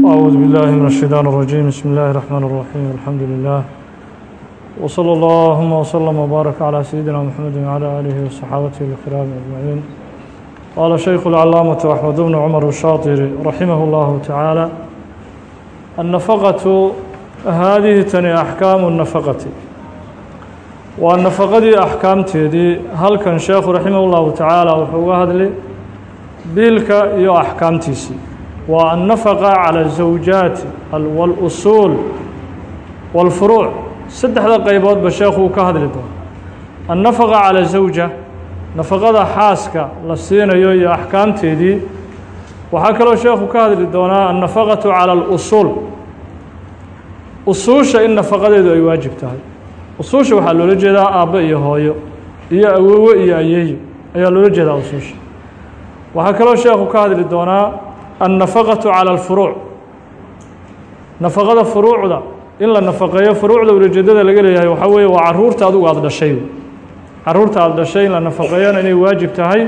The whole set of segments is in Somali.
أعوذ بالله من الشيطان الرجيم بسم الله الرحمن الرحيم الحمد لله وصلى اللهم وسلم وبارك على سيدنا محمد وعلى آله وصحابته الكرام أجمعين قال شيخ العلامة أحمد بن عمر الشاطري رحمه الله تعالى النفقة هذه تني أحكام النفقة والنفقة أحكام تيدي هل كان شيخ رحمه الله تعالى وحوه هذا بيلك يو أحكام تيسي waa annafaqa cala azawjaat walusuul walfuruuc saddexda qayboodba sheekhu uu ka hadli doono annafaqa cala zawja nafaqada xaaska la siinayo iyo axkaamteedii waxaa kaloo sheekhu ka hadli doonaa annafaqatu cala alusuul usuusha in nafaqadeedu ay waajib tahay usuusha waxaa loola jeedaa aabbe iyo hooyo iyo awowe iyo ayeeyo ayaa loola jeedaa usuusha waxaa kaloo sheekhu ka hadli doonaa annafaqatu cala alfuruuc nafaqada furuucda in la nafaqeeyo furuucda ulijeedada laga leeyahay waxaa weeye waa carruurta adugu aada dhashay carruurta aada dhashay in la nafaqeeyana inay waajib tahay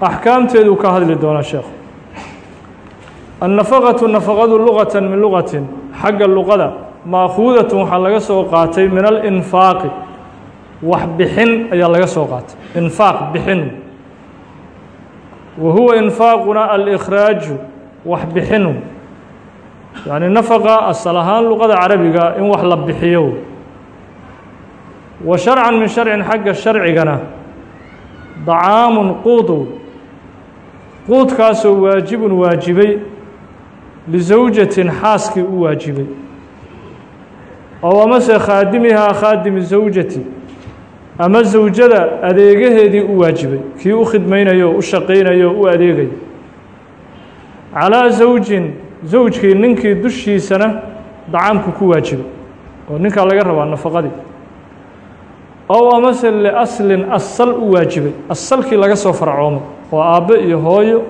axkaamteeduu ka hadli doonaa sheekhu annafaqatu nafaqadu luqatan min luqatin xagga luqada maakuudatun waxaa laga soo qaatay min alinfaaqi wax bixin ayaa laga soo qaatay infaaq bixin إنفاق بحن وهو إنفاقنا الإخراج وحبحنه يعني نفقة الصلاحان لغة عربية إن وحلب بحيو وشرعا من شرع حق الشرع جنا طعام قوت قوت كاسو واجب واجبي لزوجة حاسك واجبي أو مس خادمها خادم زوجتي ama zawjada adeegaheedii u waajibay. Kii u khidmaynayo u shaqaynayo u adeegayo calaa zawjin zawjkii ninkii dushiisana dacaamku ku waajibay. Oo ninkaa laga rabaa nafaqadii. Ow amase liaslin asal u waajibay. Asalkii laga soo farcoomay oo aabbe iyo hooyo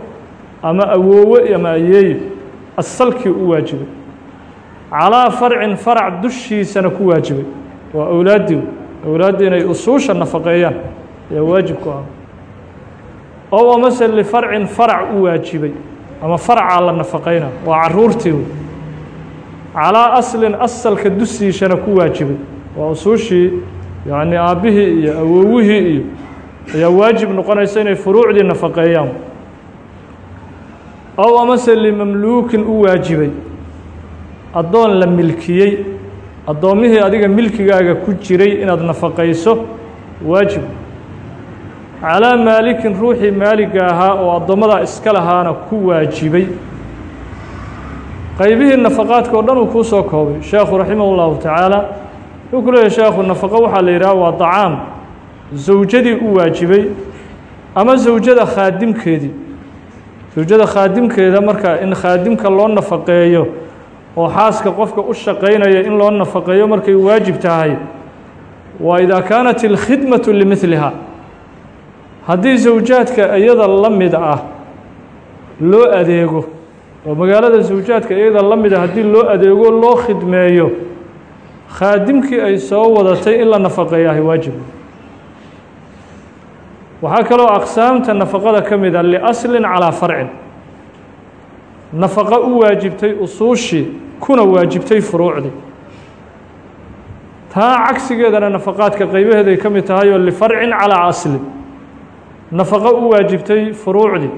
ama awoowe ama ayeeyo asalkii u waajibay. Calaa farcin farac dushiisana ku waajibay. Waa awlaaddii awlaadda inay usuusha nafaqeeyaan ayaa waajib ku ah. Ow amase lifarcin farac u waajibay ama faracaa la nafaqeyna waa caruurtii wey. Calaa aslin asalka dusiishana ku waajibay. Waa usuushii yacni aabbihii iyo awowihii iyo ayaa waajib noqonaysa inay furuucdii nafaqeeyaan. Ow amase limamluukin u waajibay. Addoon la milkiyey addoommihii adiga milkigaaga ku jiray inaad nafaqayso waajib. Calaa maalikin ruuxii maaliga ahaa oo addoommadaa iska lahaana ku waajibay. Qaybihii nafaqaadka oo dhan uu kuu soo koobay sheekhu raximah ullahu tacaala wuxuu ku leeyahy sheekhu nafaqo waxaa la yidhaha waa dacaam. Zawjadii u waajibay ama zawjada khaadimkeedii? Zawjada khaadimkeeda marka in khaadimka loo nafaqeeyo oo xaaska qofka u shaqaynaya in loo nafaqeeyo markay waajib tahay waa idaa kaanat ilkhidmatu limidliha haddii zawjaadka iyada la mid ah loo adeego oo magaalada zawjaadka iyada la mid ah haddii loo adeego loo khidmeeyo khaadimkii ay soo wadatay in la nafaqeeyahay waajib. Waxaa kaloo aqsaamta nafaqada ka mid a liaslin calaa farcin. Nafaqo u waajibtay usuushii kuna waajibtay furuucdii taa cagsigeedana nafaqaadka qaybaheeday ka mid tahay oo lifarcin calaa aslin nafaqo u waajibtay furuucdii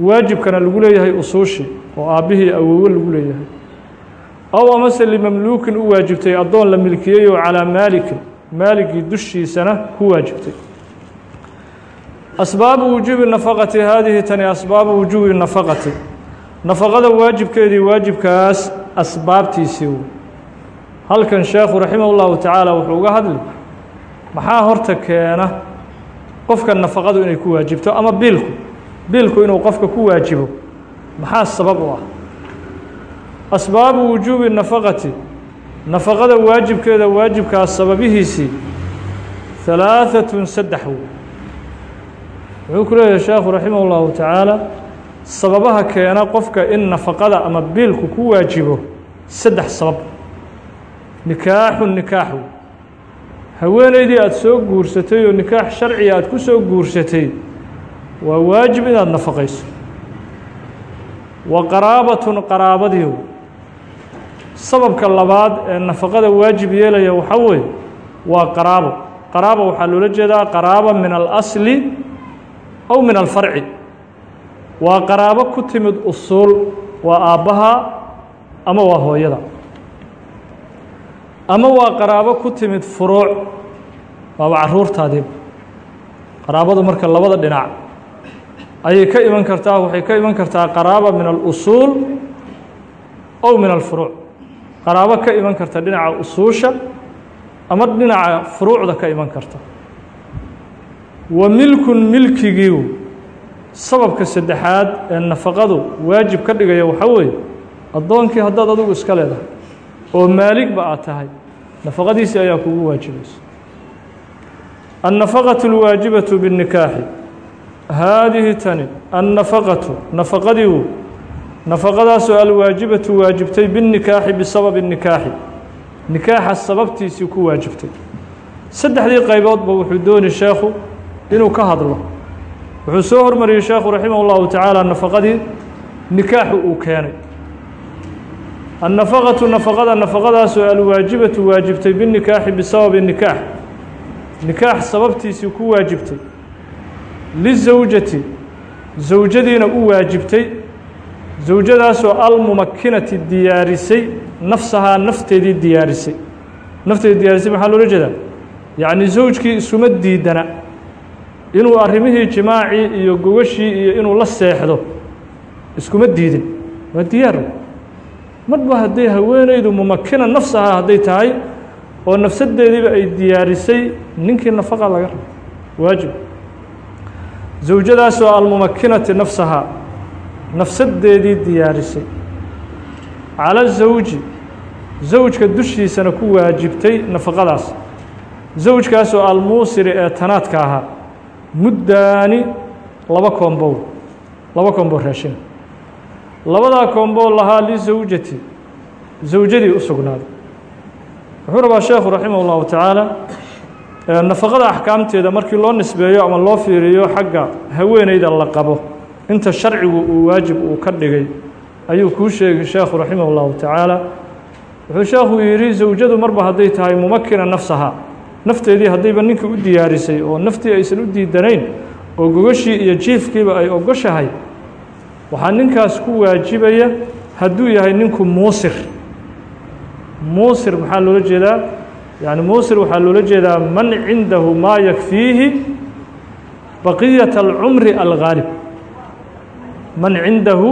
waajibkana lagu leeyahay usuushii oo aabbihii awowe lagu leeyahay. Ow amase limamluukin u waajibtay addoon la milkiyey oo calaa maalikin maaligii dushiisana ku waajibtay. Asbaabu wujuubi nafaqati haadihi tani asbaabu wujuubi nafaqati. Nafaqada waajibkeedii waajibkaas asbaabtiisii wey halkan sheekhu raximah ullahu tacaala wuxuu uga hadli maxaa horta keena qofka nafaqadu inay ku waajibto ama biilku? Biilku inuu qofka ku waajibo maxaa sabab u ah? Asbaabu wujuubi nafaqati nafaqada waajibkeeda waajibkaas sababihiisii halaaثatun saddex wey wuxuu ku leeyahay sheekhu raximah ullahu tacaala sababaha keena qofka in nafaqada ama biilku ku waajibo saddex sabab. Nikaaxu nikaaxu. Haweeneydii aada soo guursatay oo nikaax sharciga aada ku soo guursatay waa waajib inaad nafaqayso. Wa qaraabatun qaraabadiihu sababka labaad ee nafaqada waajib yeelaya waxaa weeye waa qaraabo. Qaraabo waxaa loola jeedaa qaraabo min alasli aw min alfarci waa qaraabo ku timid usuul waa aabbaha ama waa hooyada. Ama waa qaraabo ku timid furuuc waaba caruurtaadiiba qaraabadu marka labada dhinac ayay ka iman kartaa waxay ka iman kartaa qaraaba min alusuul ow min alfuruuc qaraabo ka iman karta dhinaca usuusha ama dhinaca furuucda ka iman karta. Wa milkun milkigiiu sababka saddexaad ee nafaqadu waajib ka dhigaya waxaa weeye addoonkii haddaad adigu iska leedahay oo maaligba aad tahay nafaqadiisii ayaa kugu waajibaysa النفقة الواaجiبة بالنikاaح haadihi tani النafaqaةu nafaqadiiu nafaqadaasoo alwaajibaةu waajibtay bالnikaaxi bisababi الnikaaxi nikaaxa sababtiisii ku waajibtay saddexdii qayboodba wuxuu dooni sheekhu inuu ka hadlo wuxuu soo hormariyey sheekhu raximah اllahu tacaala nafaqadii nikaaxu uu keenay. Annafaqatu nafaqada nafaqadaasu alwaajibatu waajibtay binikaaxi bisababi nikaax. Nikaax sababtiisii ku waajibtay lisawjati zawjadiina u waajibtay zawjadaasoo almumakinati diyaarisay nafsahaa nafteedii diyaarisay. Nafteedii diyaarisay maxaa loola jeedaa? Yacni zawjkii isuma diidana inuu arrimihii jimaacii iyo gogashii iyo inuu la seexdo iskuma diidin. Waa diyaar. Marba hadday haweenaydu mumakina nafsahaa hadday tahay oo nafsadeediiba ay diyaarisay ninkii nafaqa laga rabo waajib. Zawjadaasoo almumakinati nafsahaa nafsadeedii diyaarisay. Cala zawji zawjka dushiisana ku waajibtay nafaqadaas. Zawjkaasoo almuusiri ee tanaadka ahaa muddaani laba koombow laba koombow raashin. Labadaa koombow lahaa lisawjati zawjadii u sugnaaday wuxuu rabaa sheekhu raximah اllahu tacaala nafaqada axkaamteeda markii loo nisbeeyo ama loo fiiriyo xagga haweeneyda la qabo inta sharcigu uu waajib uu ka dhigay ayuu kuu sheegay sheekhu raximah اllahu tacaala. Wuxuu sheekhu yidhi zawjadu marba hadday tahay mumakina nafsaha nafteedii haddayba ninkii u diyaarisay oo naftii aysan u diidanayn oo gogashii iyo jiifkiiba ay ogoshahay waxaa ninkaas ku waajibaya hadduu yahay ninku muusir. Muusir maxaa loola jeedaa? Yani muusir waxaa loola jeedaa man cindahu maa yakfiihi baqiyat alcumri algaalib. Man cindahu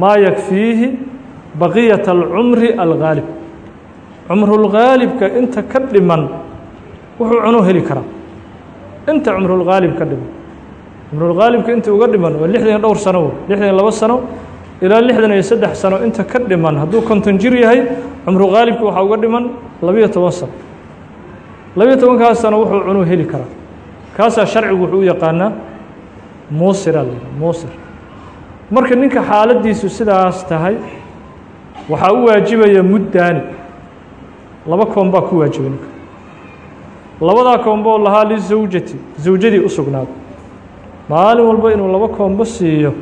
maa yakfiihi baqiyata alcumri algaalib. Cumrulgaalibka inta ka dhiman wuxuu cuno heli karaa. Inta cumrulgaalib ka dhiman. Cumrulgaalibka inta uga dhiman waa lixdan dhowr sano lixdan labo sano ilaa lixdan iyo saddex sano inta ka dhiman. Hadduu konton jir yahay cumru gaalibka waxaa uga dhiman labiyo toban sano. Labiyo tobankaas sano wuxuu cunuu heli karaa. Kaasaa sharcigu wuxuu u yaqaanaa muusira la muusir. Marka ninka xaaladiisu sidaas tahay waxaa u waajibaya muddaani laba koon baa ku waajibay ninka labadaa koonboo lahaa lizawjati zawjadii u sugnaaday maalin walba inuu laba koombo siiyo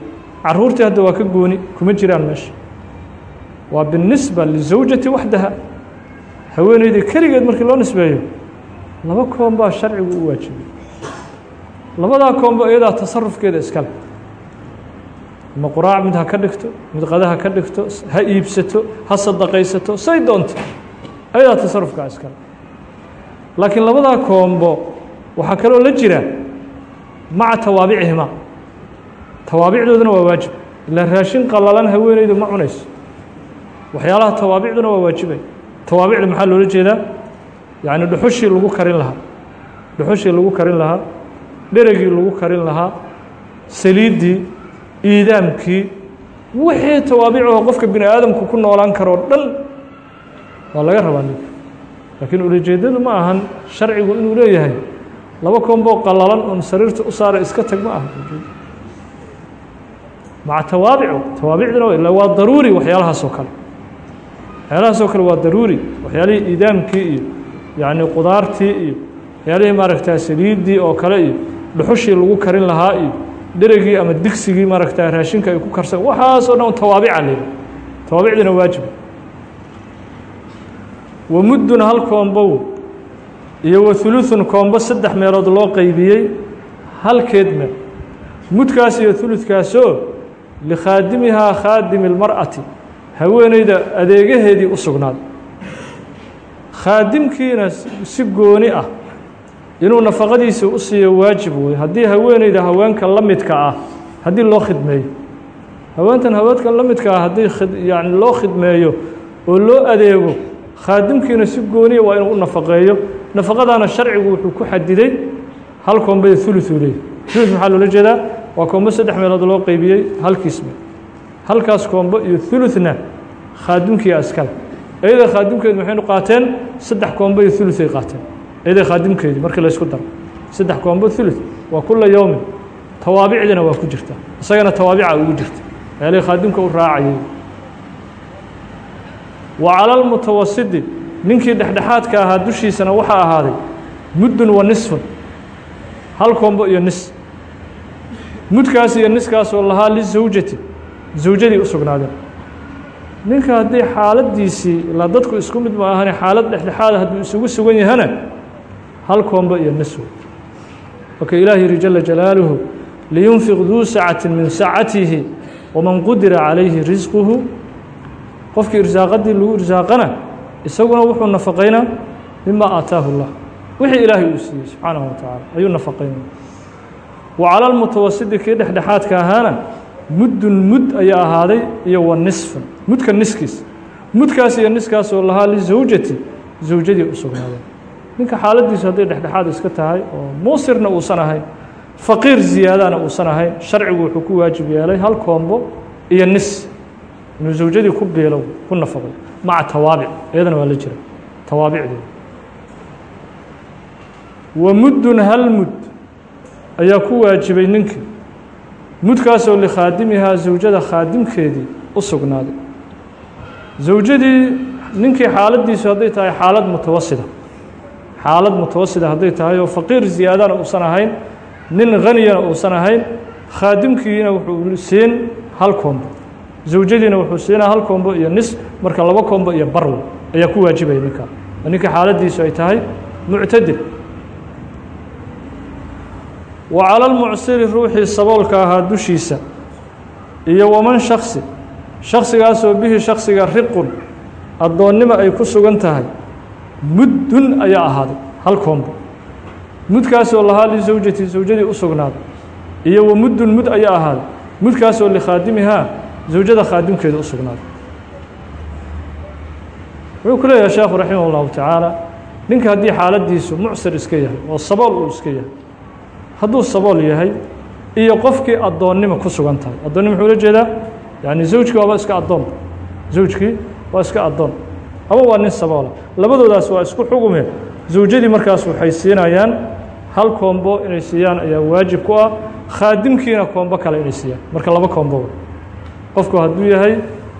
caruurtii hadda waa ka gooni kuma jiraan meesha. Waa binisba lizawjati waxdaha haweeneydii keligeed markii loo nisbeeyo laba koon baa sharcigu u waajibay. Labadaa koonbo iyadaa tasarufkeeda iskale. Ama quraac mid ha ka dhigto mid qada ha ka dhigto ha iibsato ha sadaqaysato say doonto. Ayadaa tasarufkaa iskale laakiin labadaa koombo waxaa kaloo la jira maca tawaabicihima. Tawaabicdooduna waa waajib. Ilaa raashin qalalan haweeneydu ma cunayso. Waxyaalaha tawaabicduna waa waajibay. Tawaabicda maxaa loola jeedaa? Yacni dhuxushii lagu karin lahaa. Dhuxushii lagu karin lahaa. Dheregii lagu karin lahaa. Saliiddii iidaamkii. Wixii tawaabicaho qofka bini aadamku ku noolaan karoo dhan waa laga rabaa ninka laakiin ulajeedadu ma ahan sharcigu inuu leeyahay. Laba koonboo qalalan oon sariirta u saara iska tag ma aha maca tawaabicu tawaabicduna ila waa daruuri waxyaalahaasoo kale. Waxyaalahaasoo kale waa daruuri. Waxyaalihii iidaamkii iyo yacni qudaartii iyo waxyaalihii maaragtaa saliiddii oo kale iyo dhuxushii lagu karin lahaa iyo dheregii ama digsigii maaragtaa raashinka ay ku karsan waxaasoo dhan tawaabica la yidhaha tawaabicduna waajiba wa muddun hal koombow iyo wa huluثun koombo saddex meelood loo qeybiyey halkeed meel. Mudkaas iyo huludkaasoo likhaadimihaa khaadimi اlmar'ati haweeneyda adeegaheedii u sugnaaday khaadimkiina si gooni ah inuu nafaqadiisa u siiyo waajib wey haddii haweeneyda haweenka la midka ah haddii loo khidmeeyo. Haweentan haweenka la midka ah haddii yani loo khidmeeyo oo loo adeego khaadimkiina si gooniya waa inuu u nafaqeeyo. Nafaqadaana sharcigu wuxuu ku xadiday hal koombe uluثuu leey ulu maxaa loola jeedaa? Waa koombo saddex meelood loo qeybiyey halkiisba halkaas koombo iyo uluثna khaadimkiia iskale. Ayada khaadimkeedu maxaynu qaateen saddex koombo iyo uluay qaateen. Ayada khaadimkeedu markii laysku daro. Saddex koombo ulu waa kula yowmin tawaabicdina waa ku jirta. Isagana tawaabicaa ugu jirta. Meelahi khaadimka u raacayay wa cala lmutawasidi ninkii dhexdhexaadka ahaa dushiisana waxaa ahaaday muddun wa nisfun hal koombo iyo nis. Mudkaas iyo niskaasoo lahaa lisawjati zawjadii u sugnaadeen. Ninka haddii xaaladiisii ilaa dadku isku mid ma ahane xaalad dhexdhexaada hadduu isugu sugan yahana hal koombo iyo nis marka ilaah yihi jala jalaaluhu liyunfiq duu sacati min sacatihi waman qudira calayhi risquhu qofkii irsaaqadii lagu irsaaqana isaguna wuxuu nafaqaynaa mima aataahu اllah wixii ilaahay uu siiyey subxaanaه wa tacaala ayuu nafaqaynaya wa cala lmutawasidi kii dhexdhexaadka ahaana muddun mud ayaa ahaaday iyo wa nisfun mudka niskiis mudkaas iyo niskaasoo lahaa lisawjati zawjadii u sugnaadeen. Ninka xaaladiisu hadday dhexdhexaad iska tahay oo muusirna uusan ahayn faqiir ziyaadana uusan ahayn sharcigu wuxuu ku waajib yeelay hal koombo iyo nis inuu zawjadii ku biilow ku nafaqay maca tawaabic iyadana waa la jira tawaabicdeeda wa muddun hal mud ayaa ku waajibay ninkii mudkaasoo likhaadimihaa zawjada khaadimkeedii u sugnaaday. Zawjadii ninkii xaaladiisu hadday tahay xaalad mutawasida. Xaalad mutawasida hadday tahay oo faqiir ziyaadana uusan ahayn nin haniyana uusan ahayn khaadimkiina wuxuu siin hal koombo zawjadiina wuxuu siinaa hal koombo iyo nis marka laba koombo iyo barw ayaa ku waajibaya ninkaa ninka xaaladiisu ay tahay muctadil wa cala lmucsiri ruuxii saboolka ahaa dushiisa iyo waman shaksi shaksigaasoo bihi shaksiga riqun addoonnimo ay ku sugan tahay muddun ayaa ahaaday hal koombo. Mudkaasoo lahaa lisawjati zawjadii u sugnaaday iyo wa muddun mud ayaa ahaaday. Mudkaasoo likhaadimihaa zawjada khaadimkeeda u sugnaaday wuxuu ku leeyahay sheekhu raximah اllahu tacaala ninka haddii xaaladiisu mucsir iska yahay oo sabool uu iska yahay hadduu sabool yahay iyo qofkii addoonnimo ku sugan tahay addoonnimo muxuu la jeedaa yani zawjkii waaba iska addoon zawjkii waa iska addoon ama waa nin saboola labadoodaas waa isku xugume zawjadii markaas waxay siinayaan hal koombo inay siiyaan ayaa waajib ku ah khaadimkiina koombo kale inay siiyaan marka laba koomboba qofku hadduu yahay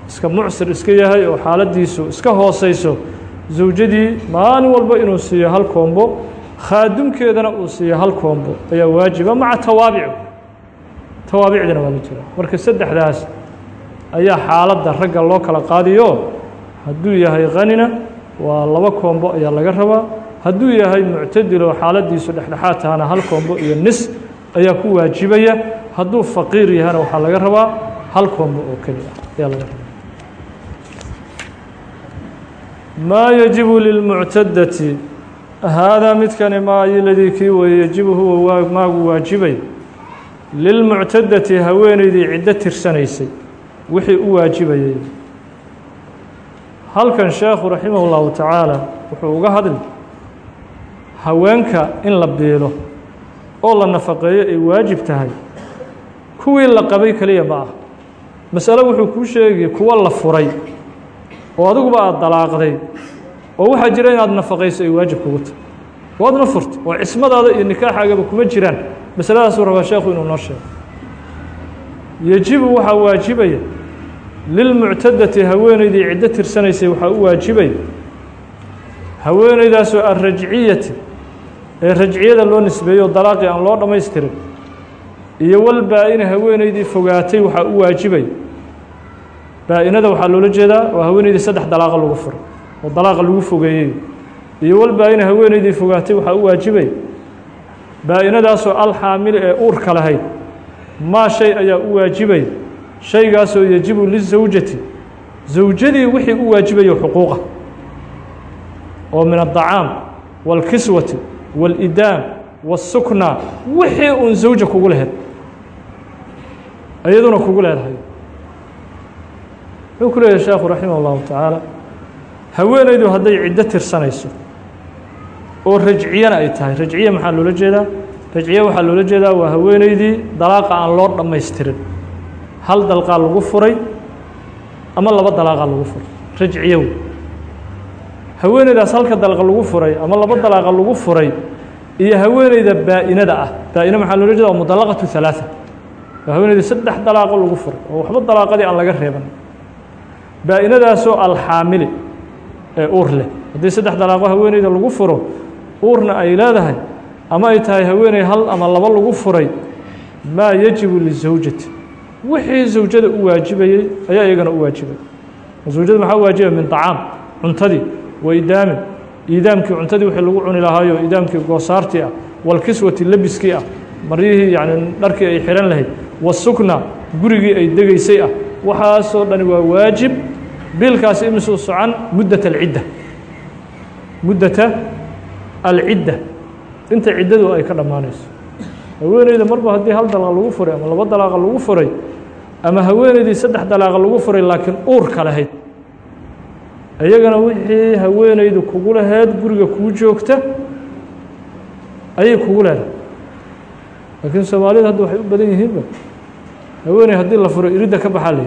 iska mucsir iska yahay oo xaaladiisu iska hooseyso zawjadii maalin walba inuu siiyo hal koombo khaadimkeedana uu siiyo hal koombo ayaa waajiba maca tawaabic tawaabicdina waa la jira. Marka saddexdaas ayaa xaaladda ragga loo kala qaadiyo. Hadduu yahay khanina waa laba koombo ayaa laga rabaa. Hadduu yahay muctadilo xaaladiisu dhexdhexaad tahana hal koombo iyo nis ayaa ku waajibaya. Hadduu faqiir yahana waxaa laga rabaa hal koombo oo keli ah ayaa laga rabaa. Maa yajibu lilmuctadati haadaa midkani maa ladii kii weeye yajibu huwa maagu waajibay. Lilmuctadati haweeneydii ciddo tirsanaysay wixii u waajibayay. Halkan sheekhu raximah اllahu tacaala wuxuu uga hadli haweenka in la biilo oo la nafaqeeyo ay waajib tahay. Kuwii la qabay keliya ma ah masale wuxuu kuu sheegay kuwa la furay oo adiguba aada dalaaqday oo waxaa jira inaad nafaqayso ay waajib kugu tahay. Waadna furtay oo cismadaada iyo nikaaxaagaba kuma jiraan. Masaladaasuu rabaa sheekhu inuu noo sheego. Yejibu waxaa waajibaya lilmuctadati haweeneydii ciddo tirsanaysay waxaa u waajibaya haweeneydaasoo alrajciyati ee rajciyada loo nisbeeyo dalaaqii aan loo dhammaystirin iyo wal baa-ina haweenaydii fogaatay waxaa u waajibay. Baa-inada waxaa loola jeedaa waa haweenaydii saddex dalaaqa lagu furay oo dalaaqa lagu fogeeyey. Iyo wal baa-ina haweenaydii fogaatay waxaa u waajibay. Baa-inadaasoo alxaamil ee uurka lahayd maa shay ayaa u waajibay. Shaygaasoo yajibu lisawjati zawjadii wixii u waajibayo xuquuqa. Oo min addacaam waalkiswati waalidaam wasukna wixii uun zawja kugu lahayd iyaduna kugu leedahay. Wuxuu ku leeyahay sheekhu raximah اllahu tacaala haweenaydu hadday ciddo tirsanayso oo rajciyana ay tahay. Rajciye maxaa loola jeedaa? Rajciye waxaa loola jeedaa waa haweeneydii dalaaqa aan loo dhammaystirin. Hal dalqaa lagu furay ama laba dalaaqaa lagu furay? Rajciye wey haweeneydaas halka dalqa lagu furay ama laba dalaaqa lagu furay iyo haweeneyda baa-inada ah. Baa-ina maxaa loola jeeda waa mudalaqatu waa haweeneyda saddex dalaaqo lagu furay oo waxba dalaaqadii aan laga reeban. Baa-inadaasoo alxaamili ee uur leh. Haddii saddex dalaaqo haweeneyda lagu furo uurna ay leedahay ama ay tahay haweeney hal ama laba lagu furay maa yajibu lizawjati wixii zawjada u waajibayey ayaa iyagana u waajibay zawjada maxaa u waajibay min طacaam cuntadii wa iidaamkii cuntadii wixii lagu cuni lahaayo iidaamkii goosaartii ah walkiswati lebiskii ah maryihii yani dharkii ay xihan lahayd wasukna gurigii ay degeysay ah. Waxaasoo dhani waa waajib. Biilkaasi imisuu socan muddat alcidda muddata alcidda. Inta ciddadu ay ka dhammaanayso. Haweeneyda marba haddii hal dalaaqa lagu furay ama laba dalaaqa lagu furay ama haweeneydii saddex dalaaqa lagu furay laakiin uurka lahayd iyagana wixii haweeneydu kugu lahayd guriga kuu joogta ayay kugu leedahay laakiin soomaalida hadda waxay u badan yihiinba haweeney haddii la furo iridda ka baxaa la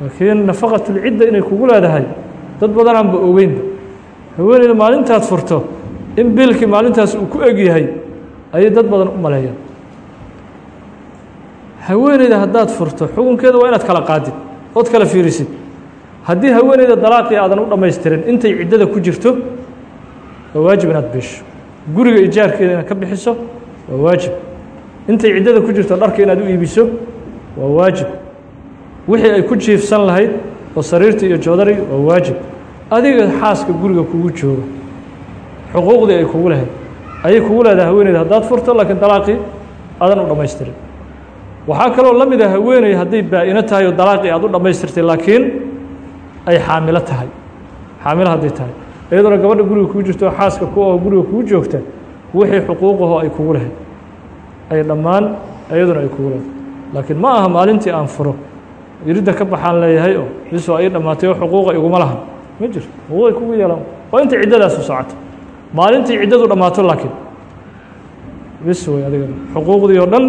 laakiin nafaqatulcidda inay kugu leedahay dad badanaanba ogeynba haweeneyda maalintaad furto in biilkii maalintaas uu ku eg yahay ayay dad badan u maleeyaan. Haweeneyda haddaad furto xukunkeeda waa inaad kala qaadid ood kala fiirisid. Haddii haweeneyda dalaaqii aadan u dhammaystirin intay ciddada ku jirto waa waajib inaad biisho. Guriga ijaarkeeda inaad ka bixiso waa waajib. Intay ciddada ku jirto dharka inaad u iibiso waa waajib. Wixii ay ku jiifsan lahayd oo sariirta iyo joodari waa waajib. Adiga xaaska guriga kugu jooga xuquuqdii ay kugu lahayd ayay kugu leedahay haweeneyda. Haddaad furto laakiin dalaaqii aadan u dhammaystirin. Waxaa kaloo la mid a haweeney hadday baa-ino tahay oo dalaaqii aad u dhammaystirtay laakiin ay xaamilo tahay. Xaamilo hadday tahay. Iyaduna gabadha guriga kuu jirto xaaska ku oo guriga kuu joogta wixii xuquuqahoo ay kugu lahayd. Ay dhammaan iyaduna ay kugu leedahay laakiin ma aha maalintii aan furo. Iridda ka baxaan leeyahay oo bis waa ii dhammaatay oo xuquuqa iguma lahan. Ma jirto. Xuquuqay kugu yeelan. Waa inta ciddadaasu socoto maalintii ciddadu dhammaato laakiin. Bis wey adiga. Xuquuqdii oo dhan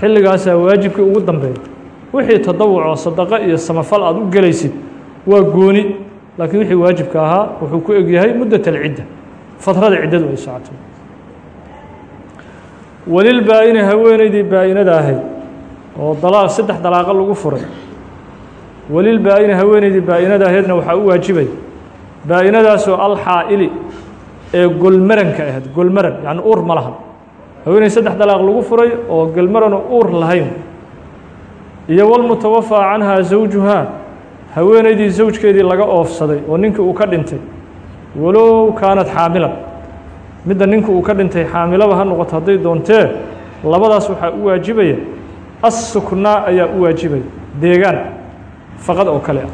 xilligaasaa waajibkii ugu dambeeya wixii tadawuc sadaqo iyo samafal aad u gelaysid waa gooni. Laakiin wixii waajibka ahaa wuxuu ku egyahay muddat alcidda fadrada ciddadu ay socoto walil baa-ini haweeneydii baa-inada ahayd oo dalaaq saddex dalaaqo lagu furay. Walil baa-ini haweeneydii baa-inada ahaydna waxaa u waajibay baa-inadaasoo alxaa'ili ee golmaranka ahayd golmaran yacni uur ma lahan. Haweeney saddex dalaaq lagu furay oo golmarano uur lahayn. Iyo walmutawafaa canhaa zawjuhaa haweeneydii zawjkeedii laga oofsaday oo ninkii uu ka dhintay walow kaanad xaamilan midda ninka uu ka dhintay xaamilaba ha noqoto hadday doontee labadaas waxaa u waajibaya assuknaa ayaa u waajibaya deegaan faqad oo kale ah.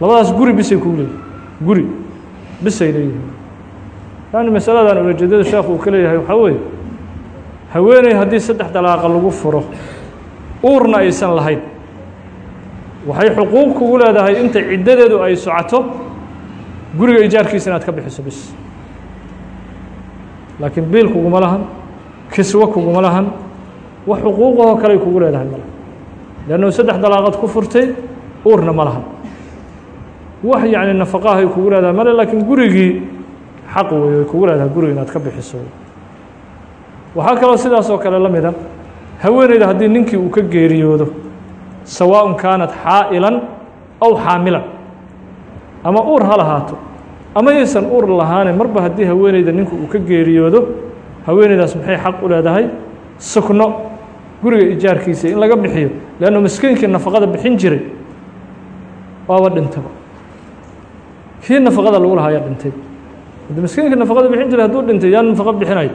Labadaas guri bisay kuu leeyihiin guri bisay leeyihiin. Yani masaladan ulajeedada sheekhu uu ka leeyahay waxaa weeye haweeney haddii saddex dalaaqa lagu furo uurna aysan lahayn waxay xuquuq kugu leedahay inta ciddadeedu ay socoto guriga ijaarkiisa inaad ka bixiso bis laakiin biil kuguma lahan kiswo kuguma lahan wax xuquuqahoo kaley kugu leedahay ma laha. Leannu saddex dalaaqad ku furtay uurna ma lahan. Wax yacni nafaqahay kugu leedahay male laakiin gurigii xaq wey way kugu leedahay guriga inaad ka bixiso. Waxaa kaloo sidaas oo kale la mida haweeneyda haddii ninkii uu ka geeriyoodo sawaaءun kaanat xaa'ilan aw xaamilan ama uur ha lahaato ama yaysan uur lahaane marba haddii haweeneyda ninku uu ka geeriyoodo haweeneydaas maxay xaq u leedahay? Sukno guriga ijaarkiisa in laga bixiyo leannu miskiinkii nafaqada bixin jiray waaba dhintaba kii nafaqada lagu lahaa ayaa dhintay. Miskiinka nafaqada bixin jiray hadduu dhintay yaa nafaqo bixinay.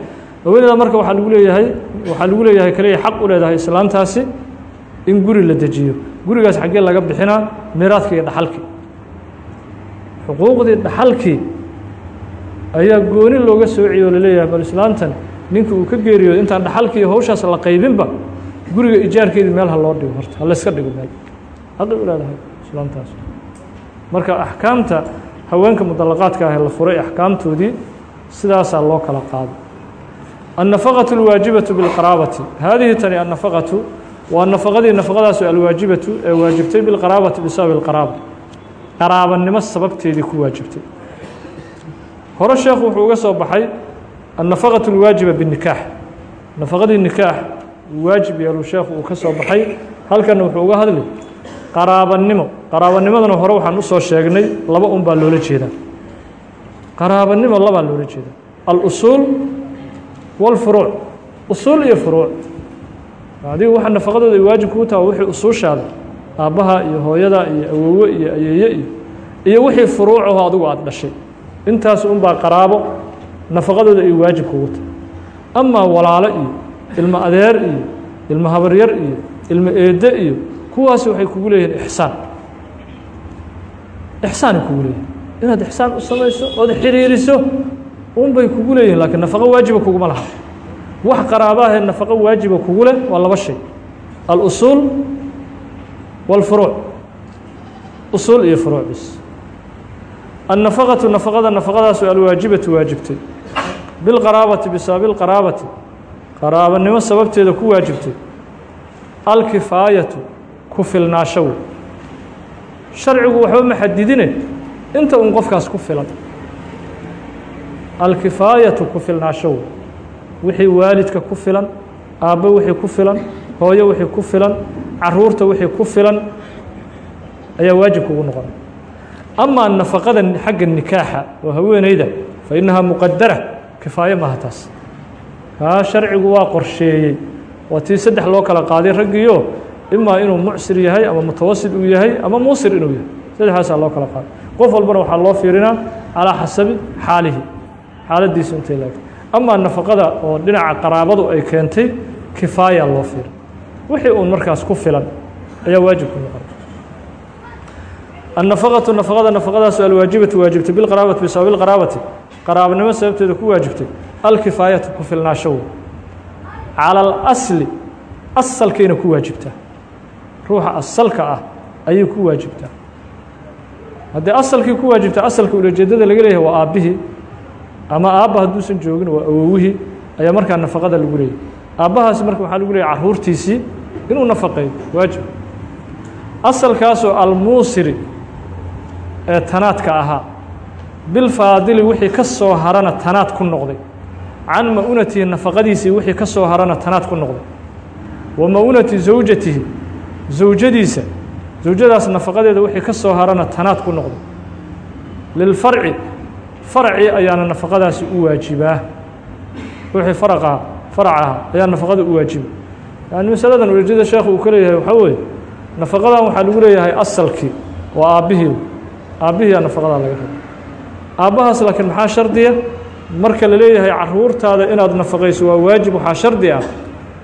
Haweeneyda marka waxaa lagu leeyahay waxaa lagu leeyahay kaliya xaq u leedahay islaantaasi in guri la dejiyo. Gurigaas xaggee laga bixinaa miiraadka iyo dhaxalkii xuquuqdii dhaxalkii ayaa gooni looga soociye oo laleeyahay bal islaantan ninka uu ka geeriyoodo intaan dhaxalkii iyo hawshaas la qaybinba guriga ijaarkeedii meel ha loo dhigo horta ha layska dhigo meel xaqi u leedahay islaantaas marka axkaamta haweenka mudallaqaadka ah ee la furay axkaamtoodii sidaasaa loo kala qaado النفقة الواaجiبة بالqراaبة hadihi tani النفقة waa نفqadii نفqadaas alwaaجibaة ee waajibtay بالqراaبaةi بsaبب الqراaبة qaraabanimo sababteedii ku waajibtay hore sheekhu wuxuu uga soo baxay النفqة الwaaجiبة بالنikاح نفqadii نikاح waajib yeelu sheekhu uu ka soo baxay halkana wuxuu uga hadli qaraabanimo qaraabanimadana hore waxaan usoo sheegnay laba un baa loola jeedaa qaraabanimo labaa loola jeeda الأصuuل والفروuع usuul iyo furuuc adigu waxa nafaqadooda ay waajib kuu taha wixii usuushaada aabbaha iyo hooyada iyo awowe iyo ayeeye iyo iyo wixii furuucaho adigu aada dhashay. Intaas unbaa qaraabo nafaqadooda ay waajib kugu tahay. Amaa walaalo iyo ilmo adeer iyo ilmo habaryar iyo ilmo eedde iyo kuwaasi waxay kugu leeyihiin ixsaan. Ixsaanay kugu leeyihiin inaad ixsaan u samayso ood xiriiriso unbay kugu leeyihiin lakiin nafaqo waajiba kuguma laha. Wax qaraabahee nafaqo waajiba kugu leh waa laba shay. Alusuul wاlfuruuc usuul iyo furuuc bis annafaqatu nafaqada nafaqadaasu alwaajibatu waajibtay bilqaraabati bisababi lqaraabati qaraabanimo sababteeda ku waajibtay alkifaayatu ku filnaasho wey sharcigu waxba ma xadidine inta un qofkaas ku filan alkifaayatu ku filnaasho wey wixii waalidka ku filan aabbo wixii ku filan hooyo wixii ku filan carruurta wixii ku filan ayaa waajibka ugu noqonay amaa nafaqada xagga nikaaxa oo haweeneyda fa innahaa muqadara kifaaye maaha taas. Kaa sharcigu waa qorsheeyey. Waa tii saddex loo kala qaaday raggiyo imaa inuu mucsir yahay ama mutawasid uu yahay ama muusir inuu yahay. Saddexdaasaa loo kala qaaday. Qof walbana waxaa loo fiirinaa calaa xasabi xaalihi xaaladiisu intay laagtay amaa nafaqada oo dhinaca qaraabadu ay keentay kifaaya loo fiiray wixii uun markaas ku filan ayaa waajib ku noqon النفقة نفقada نفقadaas alwaajibatu waajibtay biqaraabati bisababi اqaraabati qaraabanimo sababteeda ku waajibtay alkifaayatu ku filnaasho wey calى اlasli asalkayna ku waajibtaa ruuxa asalka ah ayay ku waajibtaa haddii asalkii ku waajibtaa asalka ulajeedada laga leeyahay waa aabbihii ama aabba hadduusan joogin waa awowihii ayaa markaa nafaqada lagu leeyahy aabbahaasi marka waxaa lagu leeyahy caruurtiisii inuu nafaqeeyo waajib. Asalkaasoo almuusiri ee tanaadka ahaa bilfaadili wixii ka soo harana tanaad ku noqday. Can ma-unatihi nafaqadiisii wixii ka soo harana tanaad ku noqday. Wa ma-unati zawjatihi zawjadiisa zawjadaas nafaqadeeda wixii ka soo harana tanaad ku noqday. Lilfarci farci ayaana nafaqadaasi u waajibaa. Wixii faraqaha faracaha ayaa nafaqada u waajiba yani masaladan ujeedada sheekhu uu ka leeyahay waxaa weeye nafaqadan waxaa lagu leeyahay asalkii waa aabbihii. Aabbihiiyaa nafaqadaa laga raba aabbahaas laakiin maxaa shardiya marka la leeyahay caruurtaada inaad nafaqayso waa waajib waxaa shardi ah.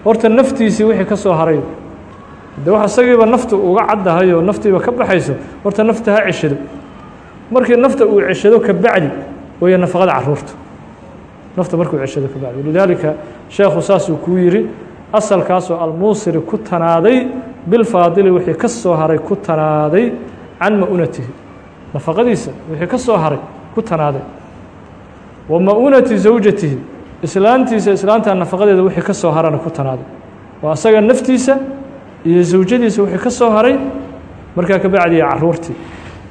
Horta naftiisii wixii ka soo haray. De wax isagiiba nafta uga caddahay oo naftiiba ka baxayso horta nafta ha ceshado. Markii nafta uu ceshado ka bacdi weeye nafaqada carruurta. Nafta markuu ceshado ka lidaalika sheekhu saasuu kuu yidhi asalkaasoo almuusiri ku tanaaday bilfaadili wixii ka soo haray ku tanaaday can ma-unatihi. Nafaqadiisa wixii ka soo haray ku tanaaday. Wa ma-unati zawjatihi. Islaantiisa islaantaa nafaqadeeda wixii ka soo harana ku tanaaday. Waa asaga naftiisa iyo zawjadiisa wixii ka soo haray markaa ka bacdiya caruurtii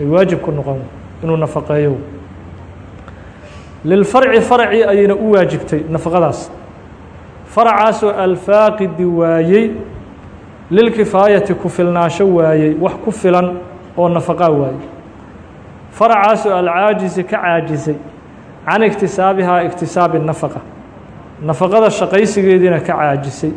ay waajib ku noqon inuu nafaqeeyo. Lilfarci farci ayayna u waajibtay nafaqadaas faracaasoo alfaaqidi waayey lilkifaayati ku filnaasho waayey wax ku filan oo nafaqaa waayey. Faracaasoo alcaajisi ka caajisay can iktisaabihaa iktisaabi nafaqa. Nafaqada shaqaysigeediina ka caajisay.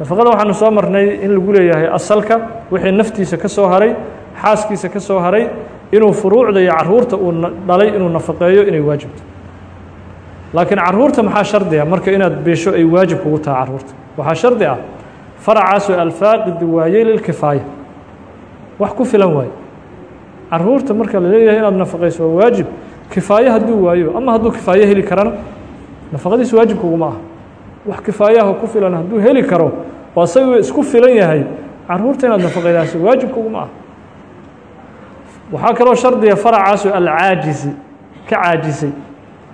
Nafaqada waxaanu soo marnay in lagu leeyahay asalka wixii naftiisa ka soo haray xaaskiisa ka soo haray inuu furuucda iyo carruurta uu dhalay inuu nafaqeeyo inay waajibto laakiin carruurta maxaa shardi ah? Marka inaad biisho ay waajib kugu tahay carruurta. Waxaa shardi ah faracaasoo alfaaqidi waayey lilkifaaya wax ku filan waaye carruurta marka la inaad nafaqayso waa waajib. Kifaaye hadduu waayo ama hadduu kifaaye heli karana nafaqadiisa waajib kuguma ah wax kifaayaha ku filan hadduu heli karo oo asaga isku filan yahay. Caruurta inaad nafaqaydaasi waajib kuguma ah waxaa kaloo shardiga faracaasu alcaajisi ka caajisay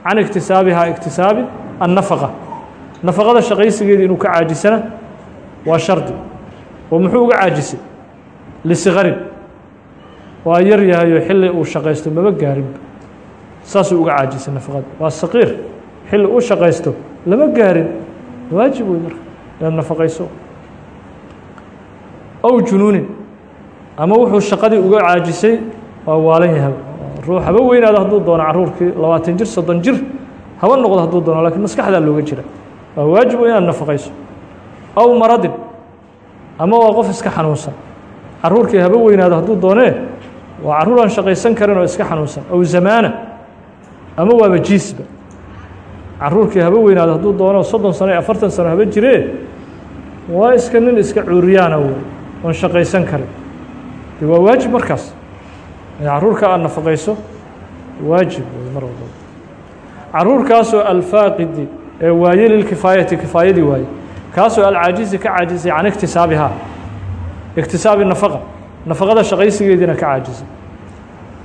can iktisaabihaa iktisaabi annafaqa nafaqada shaqaysigeeda inuu ka caajisana waa shardi oo muxuu uga caajisay lisikarin waa yar yahayo xilli uu shaqaysto maba gaarinba saasuu uga caajisay nafaqada waa saqiir xilli uu shaqaysto lama gaarin waajib wey marka inaad nafaqayso ow junuunin ama wuxuu shaqadii uga caajisay waa waalan yahay ruux haba weynaado hadduu doono caruurkii labaatan jir soddon jir haba noqdo hadduu doono lakiin maskaxdaa looga jira. Waa waajib wey inaad nafaqayso. Aw maradin ama waa qof iska xanuunsan. Caruurkii haba weynaado hadduu doonee waa carruur aan shaqaysan karin oo iska xanuunsan. Aw zamaana ama waaba jiisba. Caruurkii haba weynaado hadduu doono soddon sano iyo afartan sano haba jiree waa iska nin iska cuuriyaana wey oon shaqaysan karin. Waa waajib markaas caruurka aad nafaqayso waajib mar walba. Caruurkaasoo alfaaqidi ee waaye lilkifaayati kifaayadii waaye. Kaasoo alcaajisi ka caajisay can iktisaabihaa iktisaabi nafaqa. Nafaqada shaqaysigeediina ka caajisay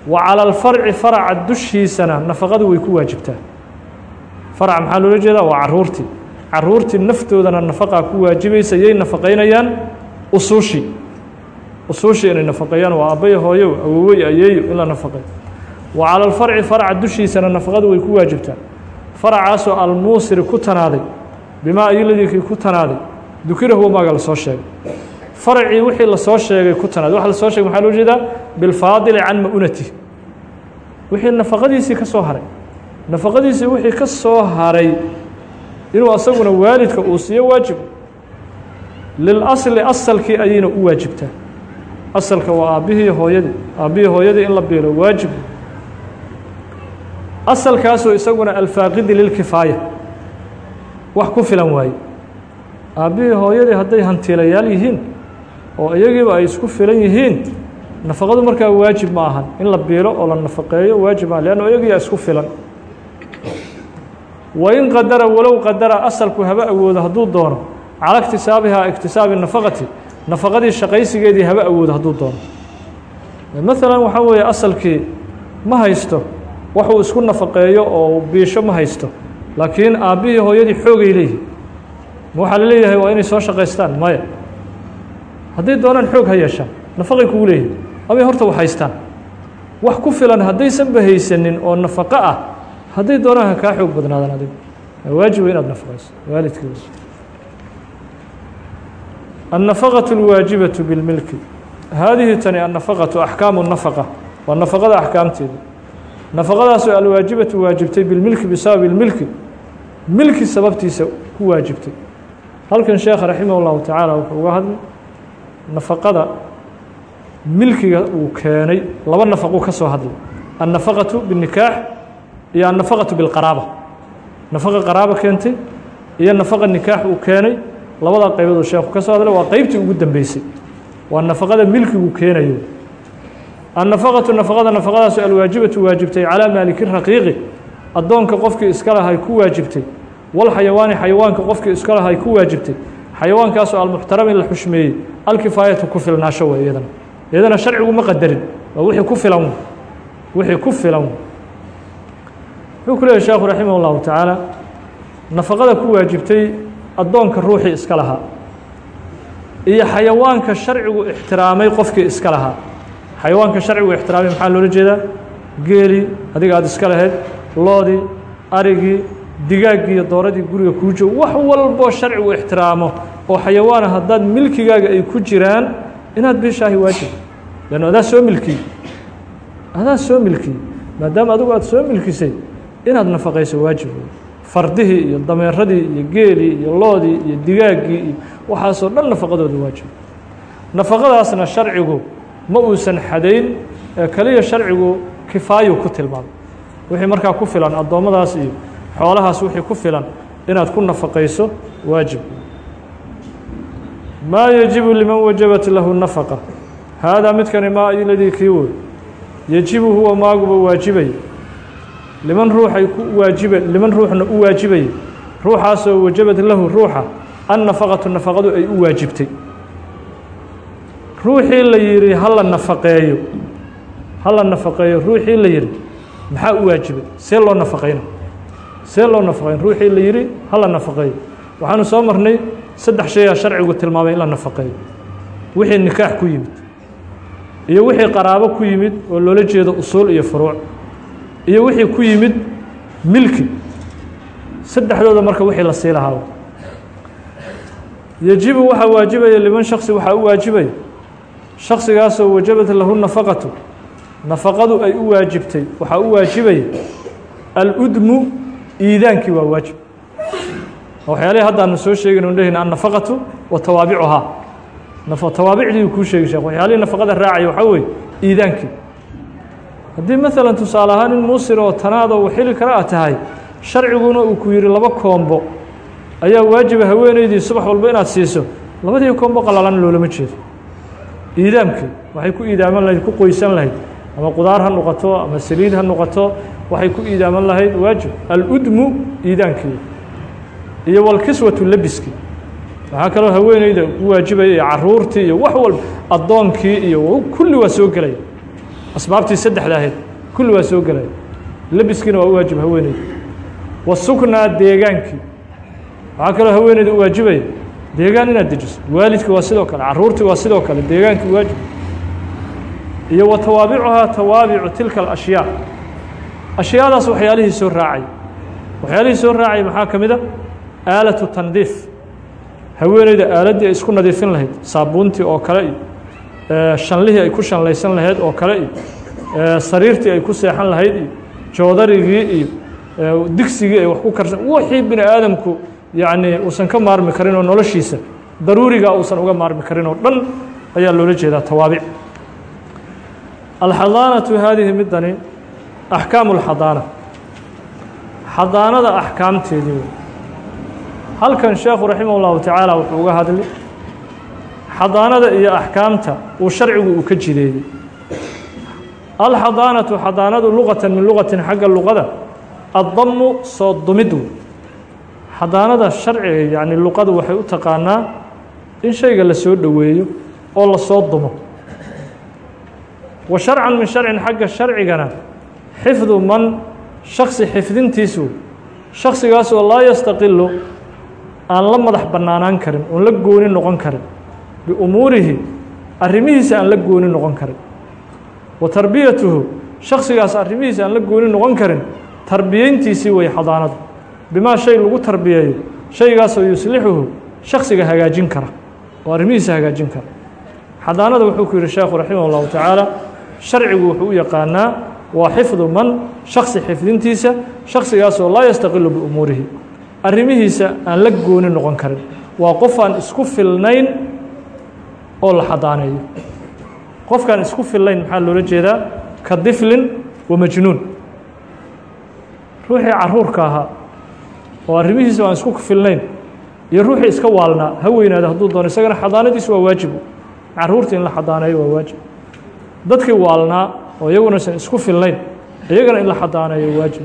wa cala alfarci faraca dushiisana nafaqadu way ku waajibtaa. Farac maxaa loola jeedaa? Waa caruurtii caruurtii naftoodana nafaqaa ku waajibaysa yay nafaqaynayaan usuushii usuushii inay nafaqeeyaan waa abbaya hooyo awowey ayeeyo in la nafaqeeyo wa cala alfarci faraca dushiisana nafaqadu way ku waajibtaa faracaasoo almuusiri ku tanaaday bimaa ayoladikii ku tanaaday dukirahu maaga la soo sheegay. Faracii wixii la soo sheegay ku tanaaday. Waxa la soo sheegay maxaa loo jeedaa? Bilfaadili can ma'unati. Wixii nafaqadiisii ka soo haray. Nafaqadiisii wixii ka soo haray inuu asaguna waalidka uu siiyo waajib. Lilasli asalkii ayayna u waajibtaa asalka waa aabbihii hooyadii. Aabbihii hooyadii in la biilo waajib. Asalkaasoo isaguna alfaaqidi lilkifaaya wax ku filan waaye. Aabbihii hooyadii hadday hantiilayaal yihiin oo iyagiiba ay isku filan yihiin nafaqadu markaa waajib ma ahan. In la biilo oo la nafaqeeyo waajib maaha leanno iyagiyaa isku filan. Wain qadara walow qadara asalku haba awoodo hadduu doono. Cala iktisaabihaa iktisaabi nafaqati nafaqadii shaqaysigeedii haba awoodo hadduu doono. Maalan waxaa weeye asalkii ma haysto waxuu isku nafaqeeyo oo biisho ma haysto laakiin aabbihii hooyadii xoogay leeyihiin ma waxaa la leeyahay waa inay soo shaqaystaan maya hadday doonaan xoog ha yeeshaan nafaqay kugu leeyihiin amay horta wax haystaan. Wax ku filan haddaysanba haysanin oo nafaqo ah hadday doonaan ha kaa xoog badnaadaan adigu. Waajiba inaad nafaqayso waalidkii النفقة الواaجiبة بالمilk haadihi tani النفقة أحكaaم النفقة waa نفقada أحكaamteeda نفقadaasoo alwaaجibaةu waajibtay بالmilki بsabaب الmilki milki sababtiisa ku waajibtay halkan sheekh raximah الlahu taعaalى wuxuu uga hadlay نafaqada milkiga uu keenay laba نafqu ka soo hadlay النafaqaةu بالنikaax iyo النafaqaةu بالqaraabة نafqa qaraabo keentay iyo نafqa nikaax uu keenay labada qaybood oo sheekhu ka soo hadlay waa qeybtii ugu dambeysay. Waa nafaqada milkigu keenayo. Annafaqatu nafaqada nafaqadaasoo alwaajibatu waajibtay calaa maaliki raqiiqi. Addoonka qofkii iska lahay ku waajibtay. Walxayawaani xayawaanka qofkii iska lahay ku waajibtay. Xayawaankaasoo almuxtarami la xushmeeyey. Alkifaayatu ku filnaasho wey iyadana. Iyadana sharcigu ma qadarin. Waa wixii ku filan. Wixii ku filan. Wuxuu ku leeyahy sheekhu raximah اllahu tacaala nafaqada ku waajibtay addoonka ruuxii iska lahaa. Iyo xayawaanka sharcigu ixtiraamay qofkii iska lahaa. Xayawaanka sharcigu ixtiraamay maxaa loola jeedaa? Geelii adiga aada iska lahayd loodii arigii digaaggii iyo dooradii guriga kuu joog wax walboo sharcigu ixtiraamo oo xayawaana haddaad milkigaaga ay ku jiraan inaad biishaahi waajib. Leanno adaa soo milkiyey adaa soo milkiyey maadaama adigu aada soo milkisay inaad nafaqayso waajib fardihii iyo dameeradii iyo geelii iyo loodii iyo digaaggii iyo waxaasoo dhan nafaqadooda waajib. Nafaqadaasna sharcigu ma uusan xadayn ee keliya sharcigu kifaayu ku tilmaamay. Wixii markaa ku filan addoommadaas iyo xoolahaas wixii ku filan inaad ku nafaqayso waajib. Maa yajibu liman wajabat lahu nafaqa. Haadaa midkani maa iladii kii wey yejibu huwa maaguba waajibay liman ruuxay ku waajiba liman ruuxna u waajibay ruuxaasoo wajabad lahu ruuxa annafaqatu nafaqadu ay u waajibtay. Ruuxii la yidhi hala nafaqeeyo hala nafaqeeyo. Ruuxii la yidhi maxaa u waajibay? See loo nafaqayna see loo nafaqayn ruuxii la yidhi hala nafaqeeyo. Waxaanu soo marnay saddex shayaa sharcigu tilmaamay in la nafaqeeyo. Wixii nikaax ku yimid iyo wixii qaraabo ku yimid oo loola jeedo usuul iyo furuuc iyo wixii ku yimid milki. Saddexdooda marka wixii la sii lahaa. Yejibu waxaa waajibaya liman shaksi waxaa u waajibaya. Shaksigaasoo wajabat lahu nafaqatu nafaqadu ay u waajibtay waxaa u waajibaya. Aludmu iidaankii waa waajib. Waxyaalihii haddaanu soo sheegayno dhehayna annafaqatu wa tawaabicuhaa. Tawaabicdii kuu sheegi sheekh waxyaalihii nafaqada raacaya waxaa weeye iidaankii haddii maalan tusaale ahaan in muusir oo tanaada uu xili kale a tahay sharciguna uu ku yidhi laba koombo. Ayaa waajiba haweeneydii subax walba inaad siiso labadii koombo qalalan loolama jeedo. Iidaamkii waxay ku iidaaman lahayd ku qoysan lahayd. Ama qudaar ha noqoto ama saliid ha noqoto waxay ku iidaaman lahayd waajib. Aludmu iidaankii iyo walkiswatu labiskii waxaa kaloo haweeneyda ku waajibaya iyo caruurtii iyo wax walba addoonkii iyo kulli waa soo gelaya asbaabtii saddexda ahayd kulli waa soo gelaya labiskiina waa u waajib haweeneyda wasuknaa deegaankii waxaa kaloo haweeneyda u waajibaya deegaan inaad dejiso. Waalidki waa sidoo kale caruurtii waa sidoo kale deegaankii waajib. Iyo wa tawaabicuhaa tawaabicu tilka alashyaa ashyaadaas waxyaalihii soo raacay. Waxyaalihii soo raacay maxaa ka mid a? Aalatu tandiif. Haweeneyda aaladdii ay isku nadiifin lahayd saabuuntii oo kale iyo shanlihii ay ku shanlaysan lahayd oo kale iyo sariirtii ay ku seexan lahayd iyo joodarigii iyo digsigii ay wax ku karsan. Wixii bini aadamku yacni uusan ka maarmi karin oo noloshiisa daruuriga uusan uga maarmi karin oo dhan ayaa loola jeedaa tawaabic. Alxadaanatu haadihi midani axkaamu اlxadaana xadaanada axkaamteedii. Wey halkan sheekhu raximah اllahu tacaala wuxuu uga hadli xadaanada iyo axkaamta uu sharcigu uu ka jideeyey. Alxadaanatu xadaanadu luqatan min luqatin xagga luqada addamu soo dumid wey. Xadaanada sharciga yacni luqadu waxay u taqaanaa in shayga la soo dhoweeyo oo la soo dumo. Wa sharcan min sharcin xagga sharcigana xifdu man shaksi xifdintiisu shaksigaasoo laa yastaqilu aan la madax bannaanaan karin oon la gooni noqon karin biumuurihi arrimihiisa aan la gooni noqon karin. Wa tarbiyatuhu shaksigaas arrimihiisa aan la gooni noqon karin tarbiyeyntiisii way xadaanadu bimaa shay lagu tarbiyeeyo shaygaasoo yuslixuhu shaksiga hagaajin kara oo arrimihiisa hagaajin kara. Xadaanada wuxuu ku yihi sheekhu raximah اllahu tacaala sharcigu wuxuu u yaqaanaa waa xifdu man shaksi xifdintiisa shaksigaasoo laa yastaqilu biumuurihi. Arrimihiisa aan la gooni noqon karin. Waa qof aan isku filnayn oo la xadaaneeyo qofkaan isku filnayn maxaa loola jeedaa? Ka diflin wa majnuun. Ruuxii caruurka ahaa oo arrimihiisa aan isku filnayn iyo ruuxii iska waalnaa ha weynaada hadduu doono isagana xadaanadiisu waa waajib. Caruurta in la xadaaneeyo waa waajib. Dadkii waalnaa oo iyaguna isan isku filnayn iyagana in la xadaaneeyo waajib.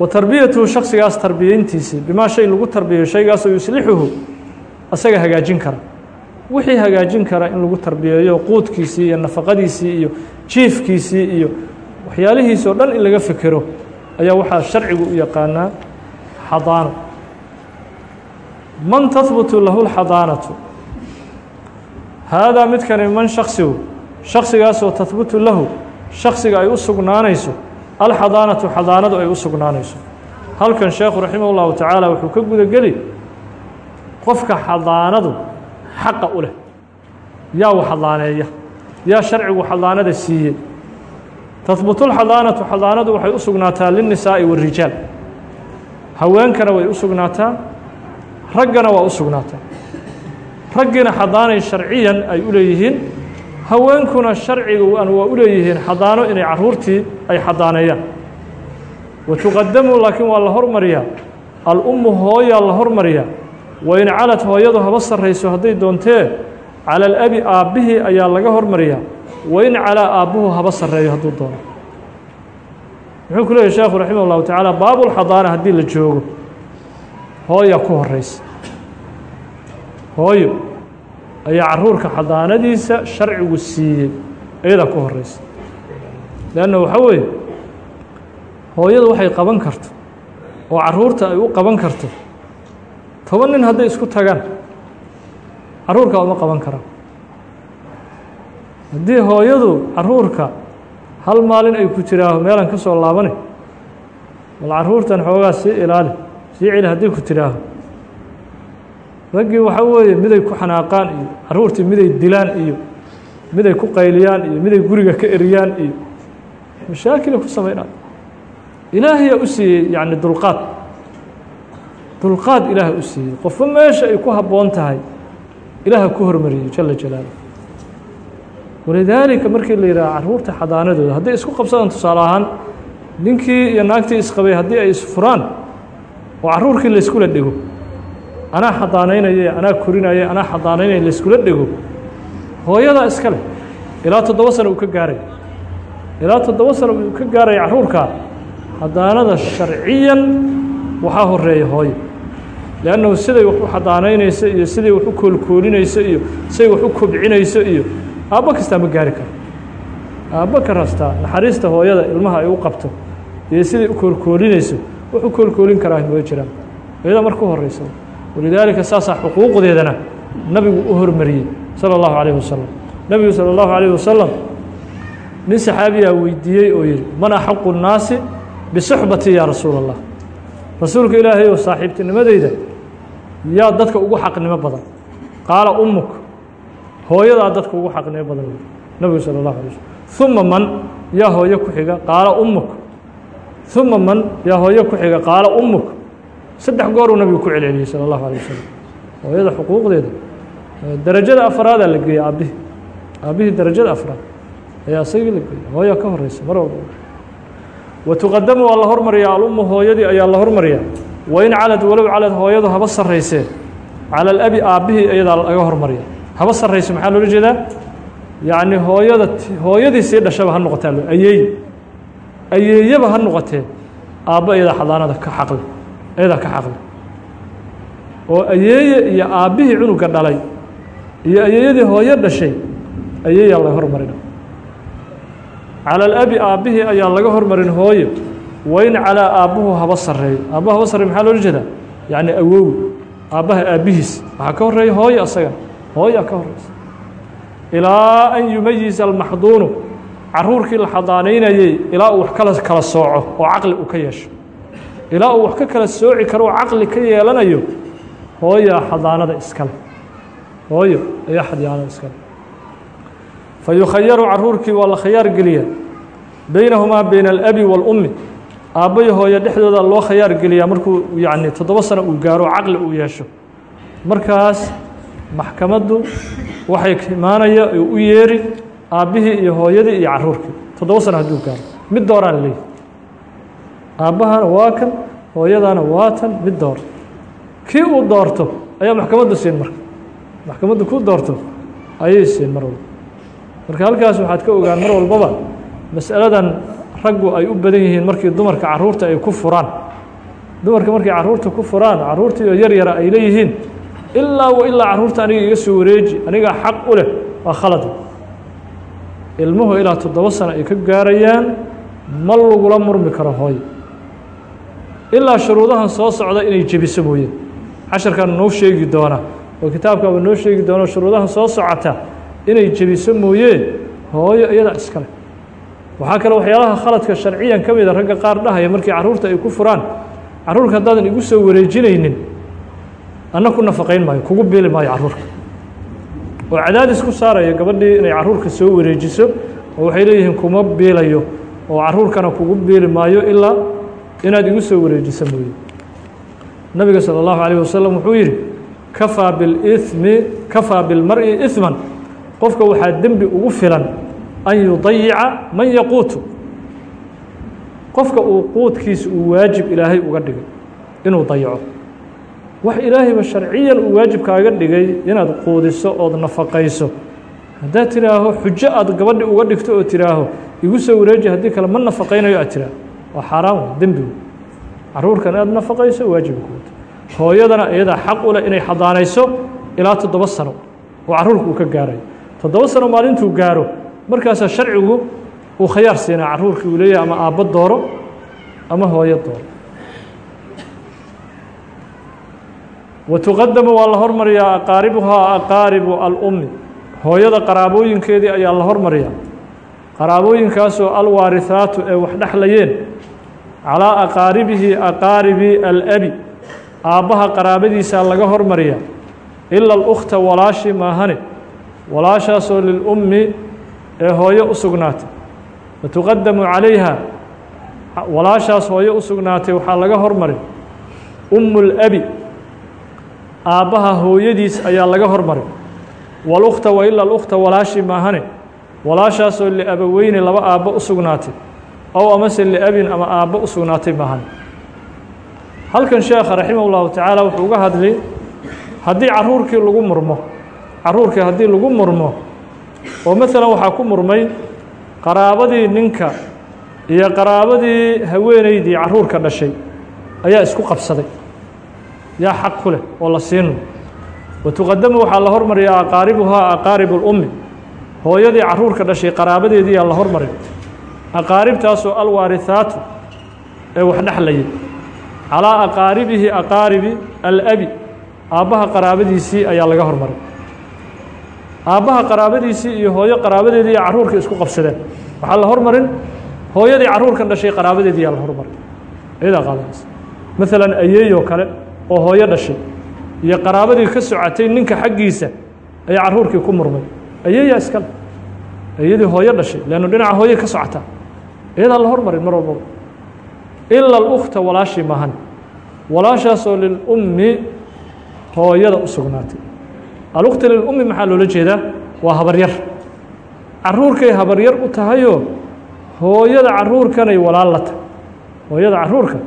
Wa tarbiyatuhu shaksigaas tarbiyeyntiisii bimaa shay lagu tarbiyeyo shaygaasoo yuslixuhu asaga hagaajin kara wixii hagaajin kara in lagu tarbiyeeyo quudkiisii iyo nafaqadiisii iyo jiifkiisii iyo waxyaalihiisoo dhan in laga fekero ayaa waxaa sharcigu u yaqaanaa xadaano man tahbutu lahu lxadaanatu haadaa midkani man shaksigu shaksigaasoo tahbutu lahu? Shaksiga ay u sugnaanayso? Alxadaanatu xadaanadu ay u sugnaanayso. Halkan sheekhu raximah اllahu tacaala wuxuu ka guda geli qofka xadaanadu xaqa u leh. Yaa u xadaaneeya yaa sharcigu xadaanada siiyey. Tahbutu lxadaanatu xadaanadu waxay u sugnaataa linnisaa'i warijaal haweenkana way u sugnaataa raggana waa u sugnaataa. Raggiina xadaanay sharciyan ay u leeyihiin haweenkuna sharciga an waa u leeyihiin xadaano inay caruurtii ay xadaaneeyaan. Wa tuqadamu laakiin waa la hormariyaa. Al-ummu hooyaa la hormariyaa wain calad hooyadu haba sarrayso hadday doontee cala alabi aabbihii ayaa laga hormariyaa. Wain calaa aabbuhu haba sarreeyo hadduu doono. Muxuu ku leeyahy sheekhu raximah ullahu tacaala baabulxadaana haddii la joogo hooya ku horraysa. Hooyo ayaa caruurka xadaanadiisa sharcigu siiyey iyadaa ku horraysa. Leanna waxaa weeye hooyadu waxay qaban karto oo carruurta ay u qaban karto toban nin hadday isku tagaan caruurka uma qaban karaan haddii hooyadu caruurka hal maalin ay ku tiraaho meelan ka soo laabane bal caruurtan xoogaa sii ilaali sii celi haddii ku tiraaho raggii waxaa weeye miday ku xanaaqaan iyo caruurtii miday dilaan iyo miday ku qayliyaan iyo miday guriga ka eriyaan iyo mashaakilay ku samaynaan ilaahayaa u siiyey yacni dulqaad dulqaad ilaaha u siiyey. Qofba meesha ay ku habboon tahay ilaaha ku hormariyey jala jalaalah walidaalika markii la yidhaha carruurta xadaanadooda hadday isku qabsadaan tusaale ahaan ninkii iyo naagtii isqabay haddii ay isfuraan oo caruurkii layskula dhego anaa xadaanaynaya anaa korinaya anaa xadaanaynaya layskula dhego hooyadaa iska leh. Ilaa toddoba sano uu ka gaaray. Ilaa toddoba sano uu ka gaaraya caruurkaa xadaanada sharciyan waxaa horreeya hooyo leannahu siday wax u xadaanaynayso iyo siday wax u koolkoolinayso iyo siday wax u kobcinayso iyo aabbo kastaa ma gaari karo aabbo ka rastaa naxariista hooyada ilmaha ay u qabto iyo siday u koolkoolinayso wax u koolkoolin karaa ma jiraan iyada marka u horeysa walidaalika saasaa xuquuqdeedana nabigu u hormariyey salى اllahu عalيه wasalam nebigu salى اllahu عalيه wasalam nin saxaabiyaa weydiiyey oo yihi man axaqu الnaasi bisuxbati ya rasuul الlah rasuulka ilaahay oo saaxiibtinimadeyda yaa dadka ugu xaqnimo badan qaala umuk hooyadaa dadka ugu xaqnimo badan nebigu salى اllahu alay slm uma man yaa hooyo ku xiga qaala umuk uma man yaa hooyo ku xiga qaala umuk saddex gooruu nabigu ku celceliyey salى اllahu alيه wasalam hooyada xuquuqdeeda darajada afraadaa la geeyey aabbihii aabbihii darajada afraad ayaa isagii la geeyey hooya ka horeysa mar walba wa tuqadamu waa la hormariyaa alummu hooyadii ayaa la hormariyaa wain calad walow calad hooyadu haba sarraysee cala alabi aabbihii iyadaa laga hormariya haba sarrayso maxaa loola jeedaa? Yacni hooyada hooyadii sii dhashaba ha noqotaa ayeey ayeeyaba ha noqotee aabbo iyadaa xadaanada ka xaqle iyadaa ka xaqle oo ayeeye iyo aabbihii cunuga dhalay iyo ayeeyadii hooyo dhashay ayeeyaa laga hormarina. Calى alabi aabbihii ayaa laga hormarin hooyo wain calaa aabbuhu haba sarreeyo. Aabbaha haba sarreeyo maxaa loola jeedaa yacni awowi aabbaha aabbihiis. Waxaa ka horreeya hooyo asaga. Hooyaa ka horreysa ilaa an yumayiza almaxduunu. Caruurkii la xadaanaynayey ilaa uu wax kala kala sooco oo caqli uu ka yeesho. Ilaa uu wax ka kala sooci karo oo caqli ka yeelanayo hooyaa xadaanada iskale hooyo ayaa xadaanada iskale fa caruurkii waa la khayaar geliyaa beynahumaa beyna alabi wاlummi aabbayo hooyo dhexdooda loo khayaar geliyaa markuu yacni toddoba sano uu gaaro caqli uu yeesho. Markaas maxkamaddu waxay imaanaya u yeeri aabbihii iyo hooyadii iyo caruurkii toddoba sano hadduu gaaro mid dooraan leeyahy aabbahana waa kan hooyadana waa tan mid door. Kii uu doorto ayaa maxkamaddu siin marka. Maxkamaddu ku doorto ayay siin mar walba. Marka halkaas waxaad ka ogaan mar walbaba mas'aladan raggu ay u badan yihiin markii dumarka carruurta ay ku furaan. Dumarka markay carruurta ku furaan caruurtii oo yar yara ay leeyihiin ilaa wa ilaa carruurta aniga iga soo wareeji anigaa xaq u leh waa khalad. Ilmuhu ilaa toddoba sano ay ka gaarayaan ma lagula murmi karo hooyo ilaa shuruudahan soo socda inay jebiso mooye casharkan noo sheegi doona oo kitaabkaaba noo sheegi doona shuruudahan soo socota inay jebiso mooye hooyo iyadaa iskale waxaa kale waxyaalaha khaladka sharciyan ka mida ragga qaar dhahaya markii caruurta ay ku furaan caruurka haddaadan igu soo wareejinaynin anna ku nafaqayn maayo kugu biili maayo caruurka oo cadaadis ku saaraya gabadhii inay caruurka soo wareejiso oo waxay leeyihiin kuma biilayo oo caruurkana kugu biili maayo ilaa inaad igu soo wareejiso mooye nabiga salى اllahu عalيه wasalam wuxuu yidhi kafaa biاlimi kafaa bilmari iثman qofka waxaa dembi ugu filan an yudayica man yaquutu. Qofka uu quudkiisa uu waajib ilaahay uga dhigay inuu dayaco wax ilaahayba sharciyan uu waajib kaaga dhigay inaad quudiso ood nafaqayso. Haddaad tidhaaho xujo aad gabadhi uga dhigto oo tidhaaho igu soo wareeji haddii kale ma nafaqaynayo aad tidhaaho. Waa xaaraan wey dembi. Wey caruurkan inaad nafaqayso waajiba kuwata hooyadana iyadaa xaq u leh inay xadaanayso ilaa toddoba sano. Oo carruurka uu ka gaarayo toddoba sano maalintuu gaaro markaasaa sharcigu uu khayaar siinaa carruurkii uu leeyahay ama aabbo dooro ama hooyo dooro. Wa tuqadamu waa la hormariyaa aqaaribuhaa aqaaribu alummi. Hooyada qaraabooyinkeedii ayaa la hormariyaa. Qaraabooyinkaasoo alwaarihaatu ee wax dhexlayeen calaa aqaaribihi aqaaribi alabi. Aabbaha qaraabadiisaa laga hormariyaa. Ila alukta walaashii maahane. Walaashaasoo lilummi ee hooyo u sugnaatay. Wa tuqadamu calayha walaashaas hooyo u sugnaatay waxaa laga hormarin. Ummu labi aabbaha hooyadiis ayaa laga hormarin. Walukta wa ila alukta walaashii maahane walaashaasoo liabaweyni laba aabbo u sugnaatay. Ow amase liabin ama aabbo u sugnaatay maahane. Halkan sheekha raximah ullahu tacaala wuxuu uga hadlay haddii caruurkii lagu murmo caruurkii haddii lagu murmo oo maalan waxaa ku murmay qaraabadii ninka iyo qaraabadii haweeneydii caruurka dhashay ayaa isku qabsaday. Yaa xaq ku leh oo la siino. Wa tuqadamu waxaa la hormariyaa aqaaribuhaa aqaaribu اlummi hooyadii caruurka dhashay qaraabadeediiyaa la hormaray aqaaribtaasoo alwaarihaatu ee wax dhexlayay calaa aqaaribihi aqaaribi alabi. Aabbaha qaraabadiisii ayaa laga hormaray aabbaha qaraabadiisii iyo hooyo qaraabadeedii iyo carruurka isku qabsadeen waxaa la hormarin hooyadii carruurkan dhashay qaraabadeedii yaa la hormaray iyadaa qaadanaysa maalan ayeeyoo kale oo hooyo dhashay iyo qaraabadii ka socotay ninka xaggiisa ayaa carruurkii ku murmay. Ayeeyaa iskale ayadii hooyo dhashay leannu dhinaca hooye ka socotaa iyadaa la hormarin mar walbaba ila alukta walaashii maahan. Walaashaasoo lilummi hooyada u sugnaatay alukta lilummi maxaa loola jeedaa? Waa habaryar caruurkay habaryar u tahayoo hooyada caruurkanay walaal la tahay hooyada caruurka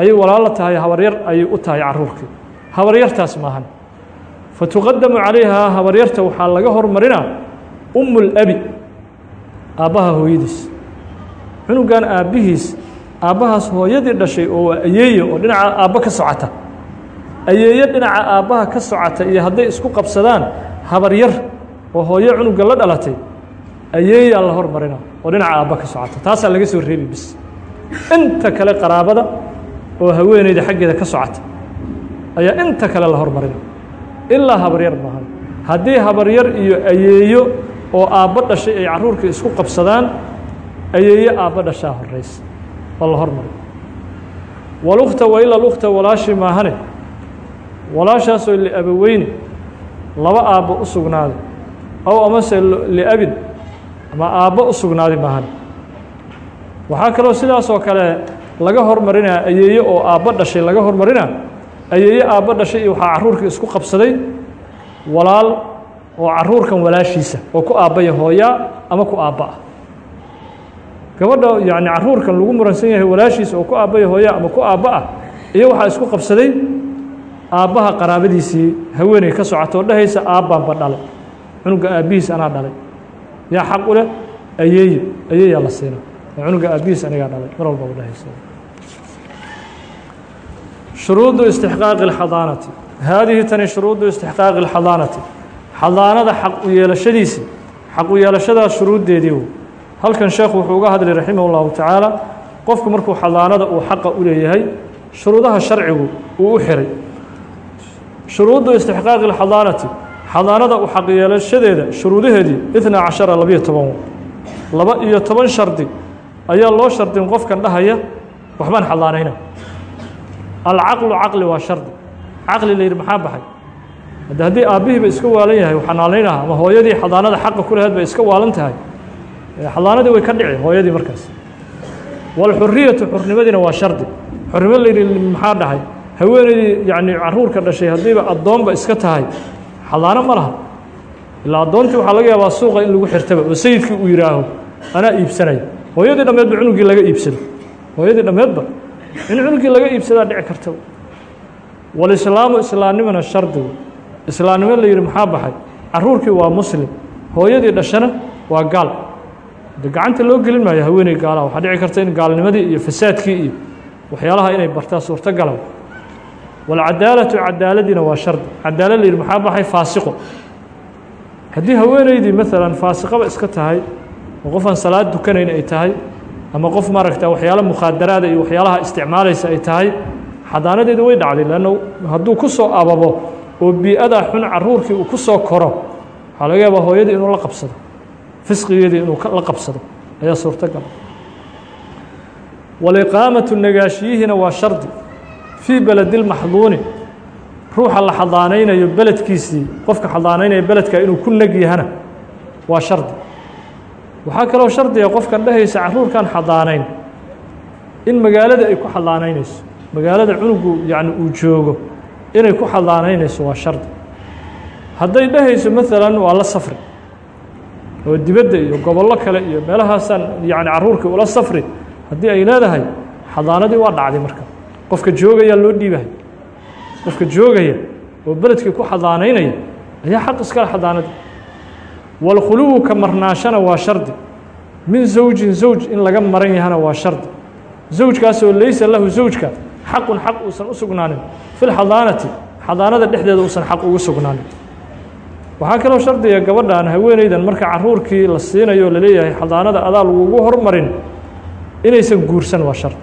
ayay walaal la tahay habaryar ayay u tahay caruurkii habaryartaas maahan fa tuqadamu calayhaa habaryarta waxaa laga hormarinaa umu labi aabbaha hooyadiis. Cunugan aabbihiis aabbahaas hooyadii dhashay oo waa ayeeye oo dhinaca aabbo ka socota ayeeye dhinaca aabbaha ka socota iyo hadday isku qabsadaan habaryar oo hooyo cunuga la dhalatay ayeeyaa la hormarina oo dhinaca aabba ka socota taasaa laga soo reebi bis inta kale qaraabada oo haweeneyda xaggeeda ka socota ayaa inta kale la hormarina. Ilaa habaryar maahan haddii habaryar iyo ayeeyo oo aabbo dhashay ay carruurka isku qabsadaan ayeeye aabbo dhashaa horeysa oo la hormari walukta wa ila lukta walaashii maahane walaashaasoo liabaweyni laba aabbo u sugnaaday ow amase liabin ama aabbo u sugnaaday maahane waxaa kaloo sidaasoo kale laga hormarinaa ayeeye oo aabbo dhashay laga hormarinaa ayeeye aabbo dhashay iyo waxaa carruurkii isku qabsaday walaal oo caruurkan walaashiisa oo ku aabbaya hooyaa ama ku aabba. Ah gabadha yacni caruurkan lagu muransan yahay walaashiisa oo ku aabbaya hooyaa ama ku aabba ah iyo waxaa isku qabsaday aabbaha qaraabadiisii haweeney ka socota oo dhahaysa aabbaanba dhalay cunuga aabbihiis anaa dhalay yaa xaq u leh ayeeye ayeeyaa la siina oo cunuga aabbihiis anigaa dhalay mar walba u dhahaysa shuruudu istixqaaqi اlxadaanati haadihi tani shuruudu istixqaaqi اlxadaanati xadaanada xaq u yeelashadiisi xaq u yeelashadaas shuruuddeedii wey halkan sheekhu wuxuu uga hadlay raximah اllahu tacaala qofku markuu xadaanada uu xaqa u leeyahay shuruudaha sharcigu uu u xiray shuruuddu istixqaaqi اlxadaanati xadaanada u xaq yeelashadeeda shuruudaheedii itnaa cashara labiyo toban. Laba iyo toban shardi ayaa loo shardin qofkan dhahaya waxbaan xadaanayna alcaqlu caqli waa shardi. Caqli la yidhi maxaa baxay? Hadde haddii aabbihiiba iska waalan yahay xanaanaynaha ama hooyadii xadaanada xaqa ku laheed bay iska waalan tahay? Xadaanadii way ka dhici hooyadii markaas. Walxuriyatu xurnimadiina waa shardi. Xurnimo la yidhi maxaa dhahay haweeneydii yacni caruurka dhashay haddiiba addoonba iska tahay. Xadaano ma laha. Ilaa addoontii waxaa laga yaabaa suuqa in lagu xirtaba oo sayidkii uu yidhaaho anaa iibsanaya hooyadii dhammeedba cunugii laga iibsado hooyadii dhammeedba in cunugii laga iibsadaa dhici kartaba walislaamu islaamnimana shardigu islaamnimo la yidhi maxaa baxay? Caruurkii waa muslim. Hooyadii dhashana waa gaal. De gacanta loo gelin maayo haweeney gaalaha waxaa dhici karta in gaalnimadii iyo fasaadkii iyo waxyaalaha inay bartaa suurtogala walcadaalatu cadaaladiina waa shardi cadaalad la yidhi maxaa baxay faasiqo haddii haweeneydii maalan faasiqaba iska tahay oo qofaan salaad dukanayn ay tahay ama qof maaragta waxyaala mukhaadaraada iyo waxyaalaha isticmaalaysa ay tahay xadaanadeeda way dhacday leanna hadduu ku soo ababo oo bii-ada xun caruurkii uu ku soo koro waxaa laga yaabaa hooyadii inuu la qabsado fisqigeedii inuu la qabsado ayaa suurtogala waliqaamatu nagaashiyihiina waa shardi fii beledilmaxduuni ruuxa la xadaanaynayo beledkiisii qofka xadaanaynaya beledka inuu ku neg yahana waa shardi. Waxaa kaloo shardiga qofkan dhehaysa caruurkan xadaanayn in magaalada ay ku xadaanaynayso. Magaalada cunugu yacni uu joogo inay ku xadaanaynayso waa shardi. Hadday dhehayso maalan waa la safri. Oo dibadda iyo gobollo kale iyo meelahaasaan yacni caruurkii ula safri haddii ay leedahay xadaanadii waa dhacday marka qofka joogayaa loo dhiibahay qofka joogaya oo beledkii ku xadaanaynaya ayaa xaq iskale xadaanadii walkhuluwu ka marnaashana waa shardi. Min zawjin zawj in laga maran yahana waa shardi. Zawjkaasoo laysa lahu zawjka xaqun xaq uusan u sugnaanin. Fi lxadaanati xadaanada dhexdeeda uusan xaq ugu sugnaanin. Waxaa kaloo shardiga gabadhan haweeneydan marka caruurkii la siinayo o la leeyahay xadaanada adaa lagugu hormarin inaysan guursan waa shardi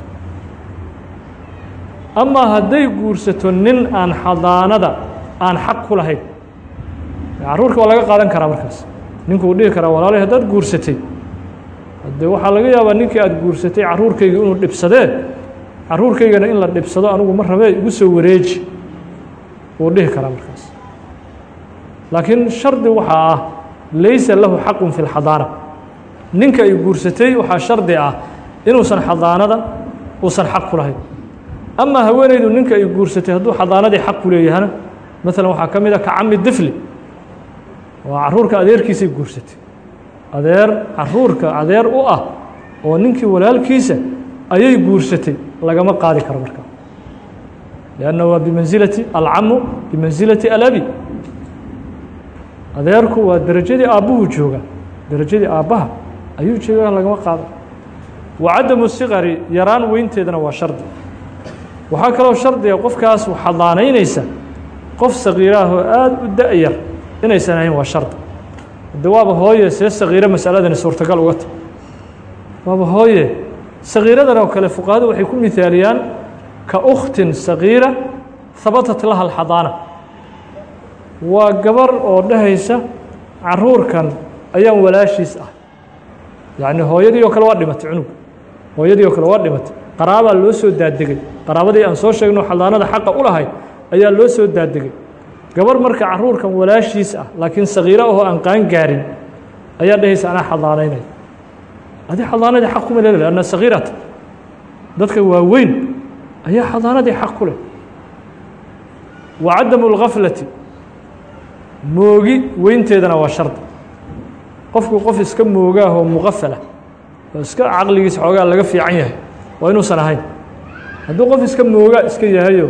amaa hadday guursato nin aan xadaanada aan xaq ku lahayn. Caruurka waa laga qaadan karaa markaas. Ninkuu dhihi karaa walaalay haddaad guursatay. De waxaa laga yaabaa ninkii aada guursatay caruurkayga inuu dhibsadee caruurkaygana in la dhibsado anigu ma rabee igu soo wareeji. Wuu dhihi karaa markaas. Laakiin shardi waxaa ah laysa lahu xaqun fi lxadaana ninka ay guursatay waxaa shardi ah inuusan xadaanada uusan xaq ku lahayn amaa haweeneydu ninka ay guursatay hadduu xadaanadii xaq ku leeyahana maalan waxaa ka mid a ka cami difli. Waa caruurka adeerkiisay guursatay. Adeer caruurka adeer u ah oo ninkii walaalkiisa ayay guursatay lagama qaadi karo markaa لأnna waa bimansilati alcamu bimansilati alabi. Adeerku waa derajadii aabbuhu jooga derajadii aabbaha ayuu jooga lagama qaado. Wa cadamu yaraan weynteedana waa shardi waxaa kaloo shardiga qofkaas xadaanaynaysa qof sagiiraah oo aada u da-yar inaysan ahayn waa shardi de waaba hooye see sagiiro masaladani suurtagal uga ta waaba hooye sagiiradan oo kale fuqahadu waxay ku mihaaliyaan ka ukhtin sagiira habatat laha alxadaana. Waa gabar oo dhehaysa caruurkan ayaan walaashiis ah. Yacni hooyadii oo kale waa dhimatay cunug hooyadii oo kale waa dhimatay. Qaraabaa loo soo daadegay qaraabadii aan soo sheegno xadaanada xaqa u lahayd ayaa loo soo daadegay. Gabar marka caruurkan walaashiis ah laakiin sagiiro ahoo aan qaan gaarin ayaa dhehaysa anaa xadaanaynaya adi xadaanadii xaq kuma leedahay anna sagiirata dadka waaweyn ayaa xadaanadii xaq ku leh. Wa cadamu اlgaflati moogi weynteedana waa shardi qofku qof iska moogaahoo muqafala oo iska caqligiisa xoogaa laga fiican yahay waa inuusan ahayn hadduu qof iska moogaa iska yahayo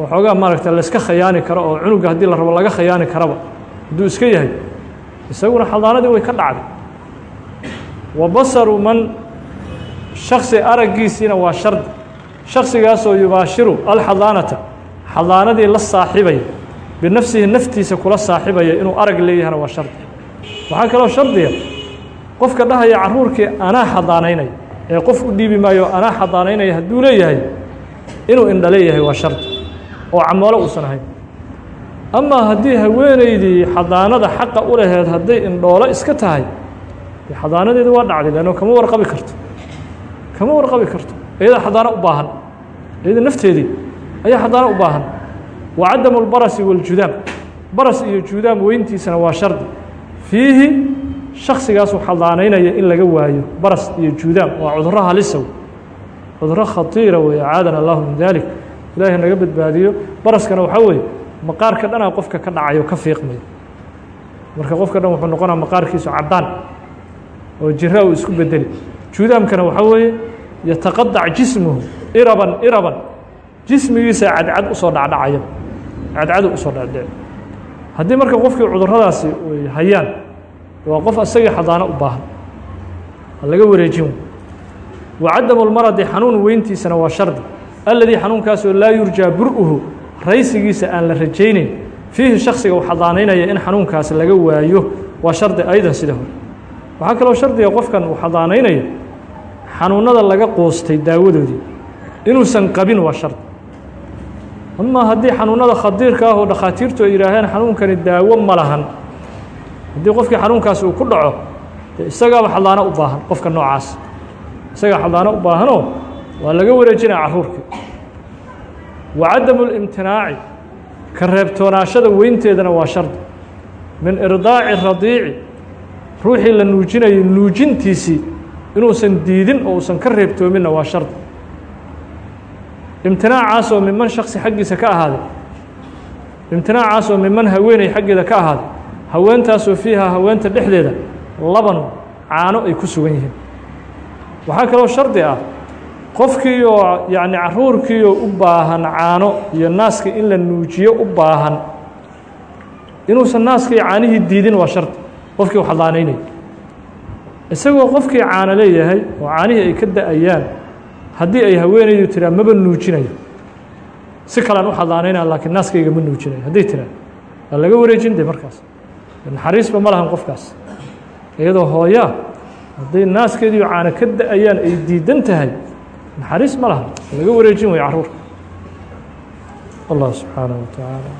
waxoogaa maaragta layska khayaani karo oo cunuga haddii la rabo laga khayaani karaba. Hadduu iska yahay isaguna xadaanadii way ka dhacday. Wa basaru man shaksi araggiisiina waa shardi shaksigaasoo yubaashiru alxadaanata xadaanadii la saaxibaya binafsihi naftiisa kula saaxibaya inuu arag leeyahana waa shardi waxaa kaloo shardiga qofka dhahaya caruurkii anaa xadaanaynaya ee qof u dhiibi maayo anaa xadaanaynaya hadduu leeyahay inuu indha leeyahay waa shardi oo camoolo uusan ahayn. Amaa haddii haweeneydii xadaanada xaqa u laheed hadday indhoolo iska tahay xadaanadeedu waa dhacday leanno kama warqabi karto. Kama warqabi karto. Iyadaa xadaano u baahan. Iyada nafteedii ayaa xadaano u baahan. Wa cadamu lbarasi waljudaam baras iyo judaam weyntiisana waa shardi fiihi shaksigaasuu xadaanaynaya in laga waayo baras iyo judaam waa cuduro halisow cuduro khatiira weeye caadana allahu min dalik ilaahay naga badbaadiyo. Baraskana waxaa weeye maqaarka dhanaa qofka ka dhacayo ka fiiqmaya marka qofka dhan wuxuu noqonaa maqaarkiisu caddaan oo jira uu isku bedeli. Juudaamkana waxaa weeye yataqadac jismuhu iraban iraban. Jismigiisa cadcad u soo dhacdhacaya cadcadu u soo dhacdhac. Haddii marka qofkii cuduradaasi ay hayaan waa qof asagii xadaano u baahan laga wareejin wa cadamu lmaradi xanuun weyntiisana waa shardi alladii xanuunkaasoo laa yurjaa bur-uhu raysigiisa aan la rajayneyn fiihi shaksiga uu xadaanaynaya in xanuunkaas laga waayo waa shardi aydan sida hore waxaa kaloo shardiga qofkan uu xadaanaynaya xanuunada laga qoostay daawadoodii inuusan qabin waa shardi ama haddii xanuunada khadiirka ah oo dhakhaatiirtu ay yidhaaheen xanuunkani daawo ma lahan haddii qofkii xanuunkaasi uu ku dhaco de isagaaba xadaano u baahan qofka noocaas isagaa xadaano u baahanoo waa laga wareejinaya carruurkii wa cadamu اlimtinaaci ka reebtoonaashada weynteedana waa shardi min irdaaci radiici ruuxii la nuujinayo nuujintiisii inuusan diidin oo uusan ka reebtoominna waa shardi imtinaacaasoo miman shaksi xaggiisa ka ahaaday imtinaacaasoo miman haweeney xaggeeda ka ahaaday haweentaasoo fiiha haweenta dhexdeeda laban caano ay ku sugan yihiin waxaa kaloo shardi ah qofkii oo yacni caruurkiioo u baahan caano iyo naaskii in la nuujiyo u baahan. Inuusan naaskii caanihii diidin waa shardi qofkii u xadaanaynaya isagoo qofkii caano leeyahay oo caanihii ay ka da'ayaan haddii ay haweenaydu tiraa maba nuujinayo. Si kalean u xadaanaynaa laakiin naaskayga ma nuujinayo hadday tiraa waa laga wareejin de markaas. Naxariisba ma lahan qofkaas. Iyadoo hooyaa hadday naaskeediiyo caana ka da'ayaan ay diidan tahay naxariis ma laha. Laga wareejin wayo caruurka allah subxaanaه wa tacaala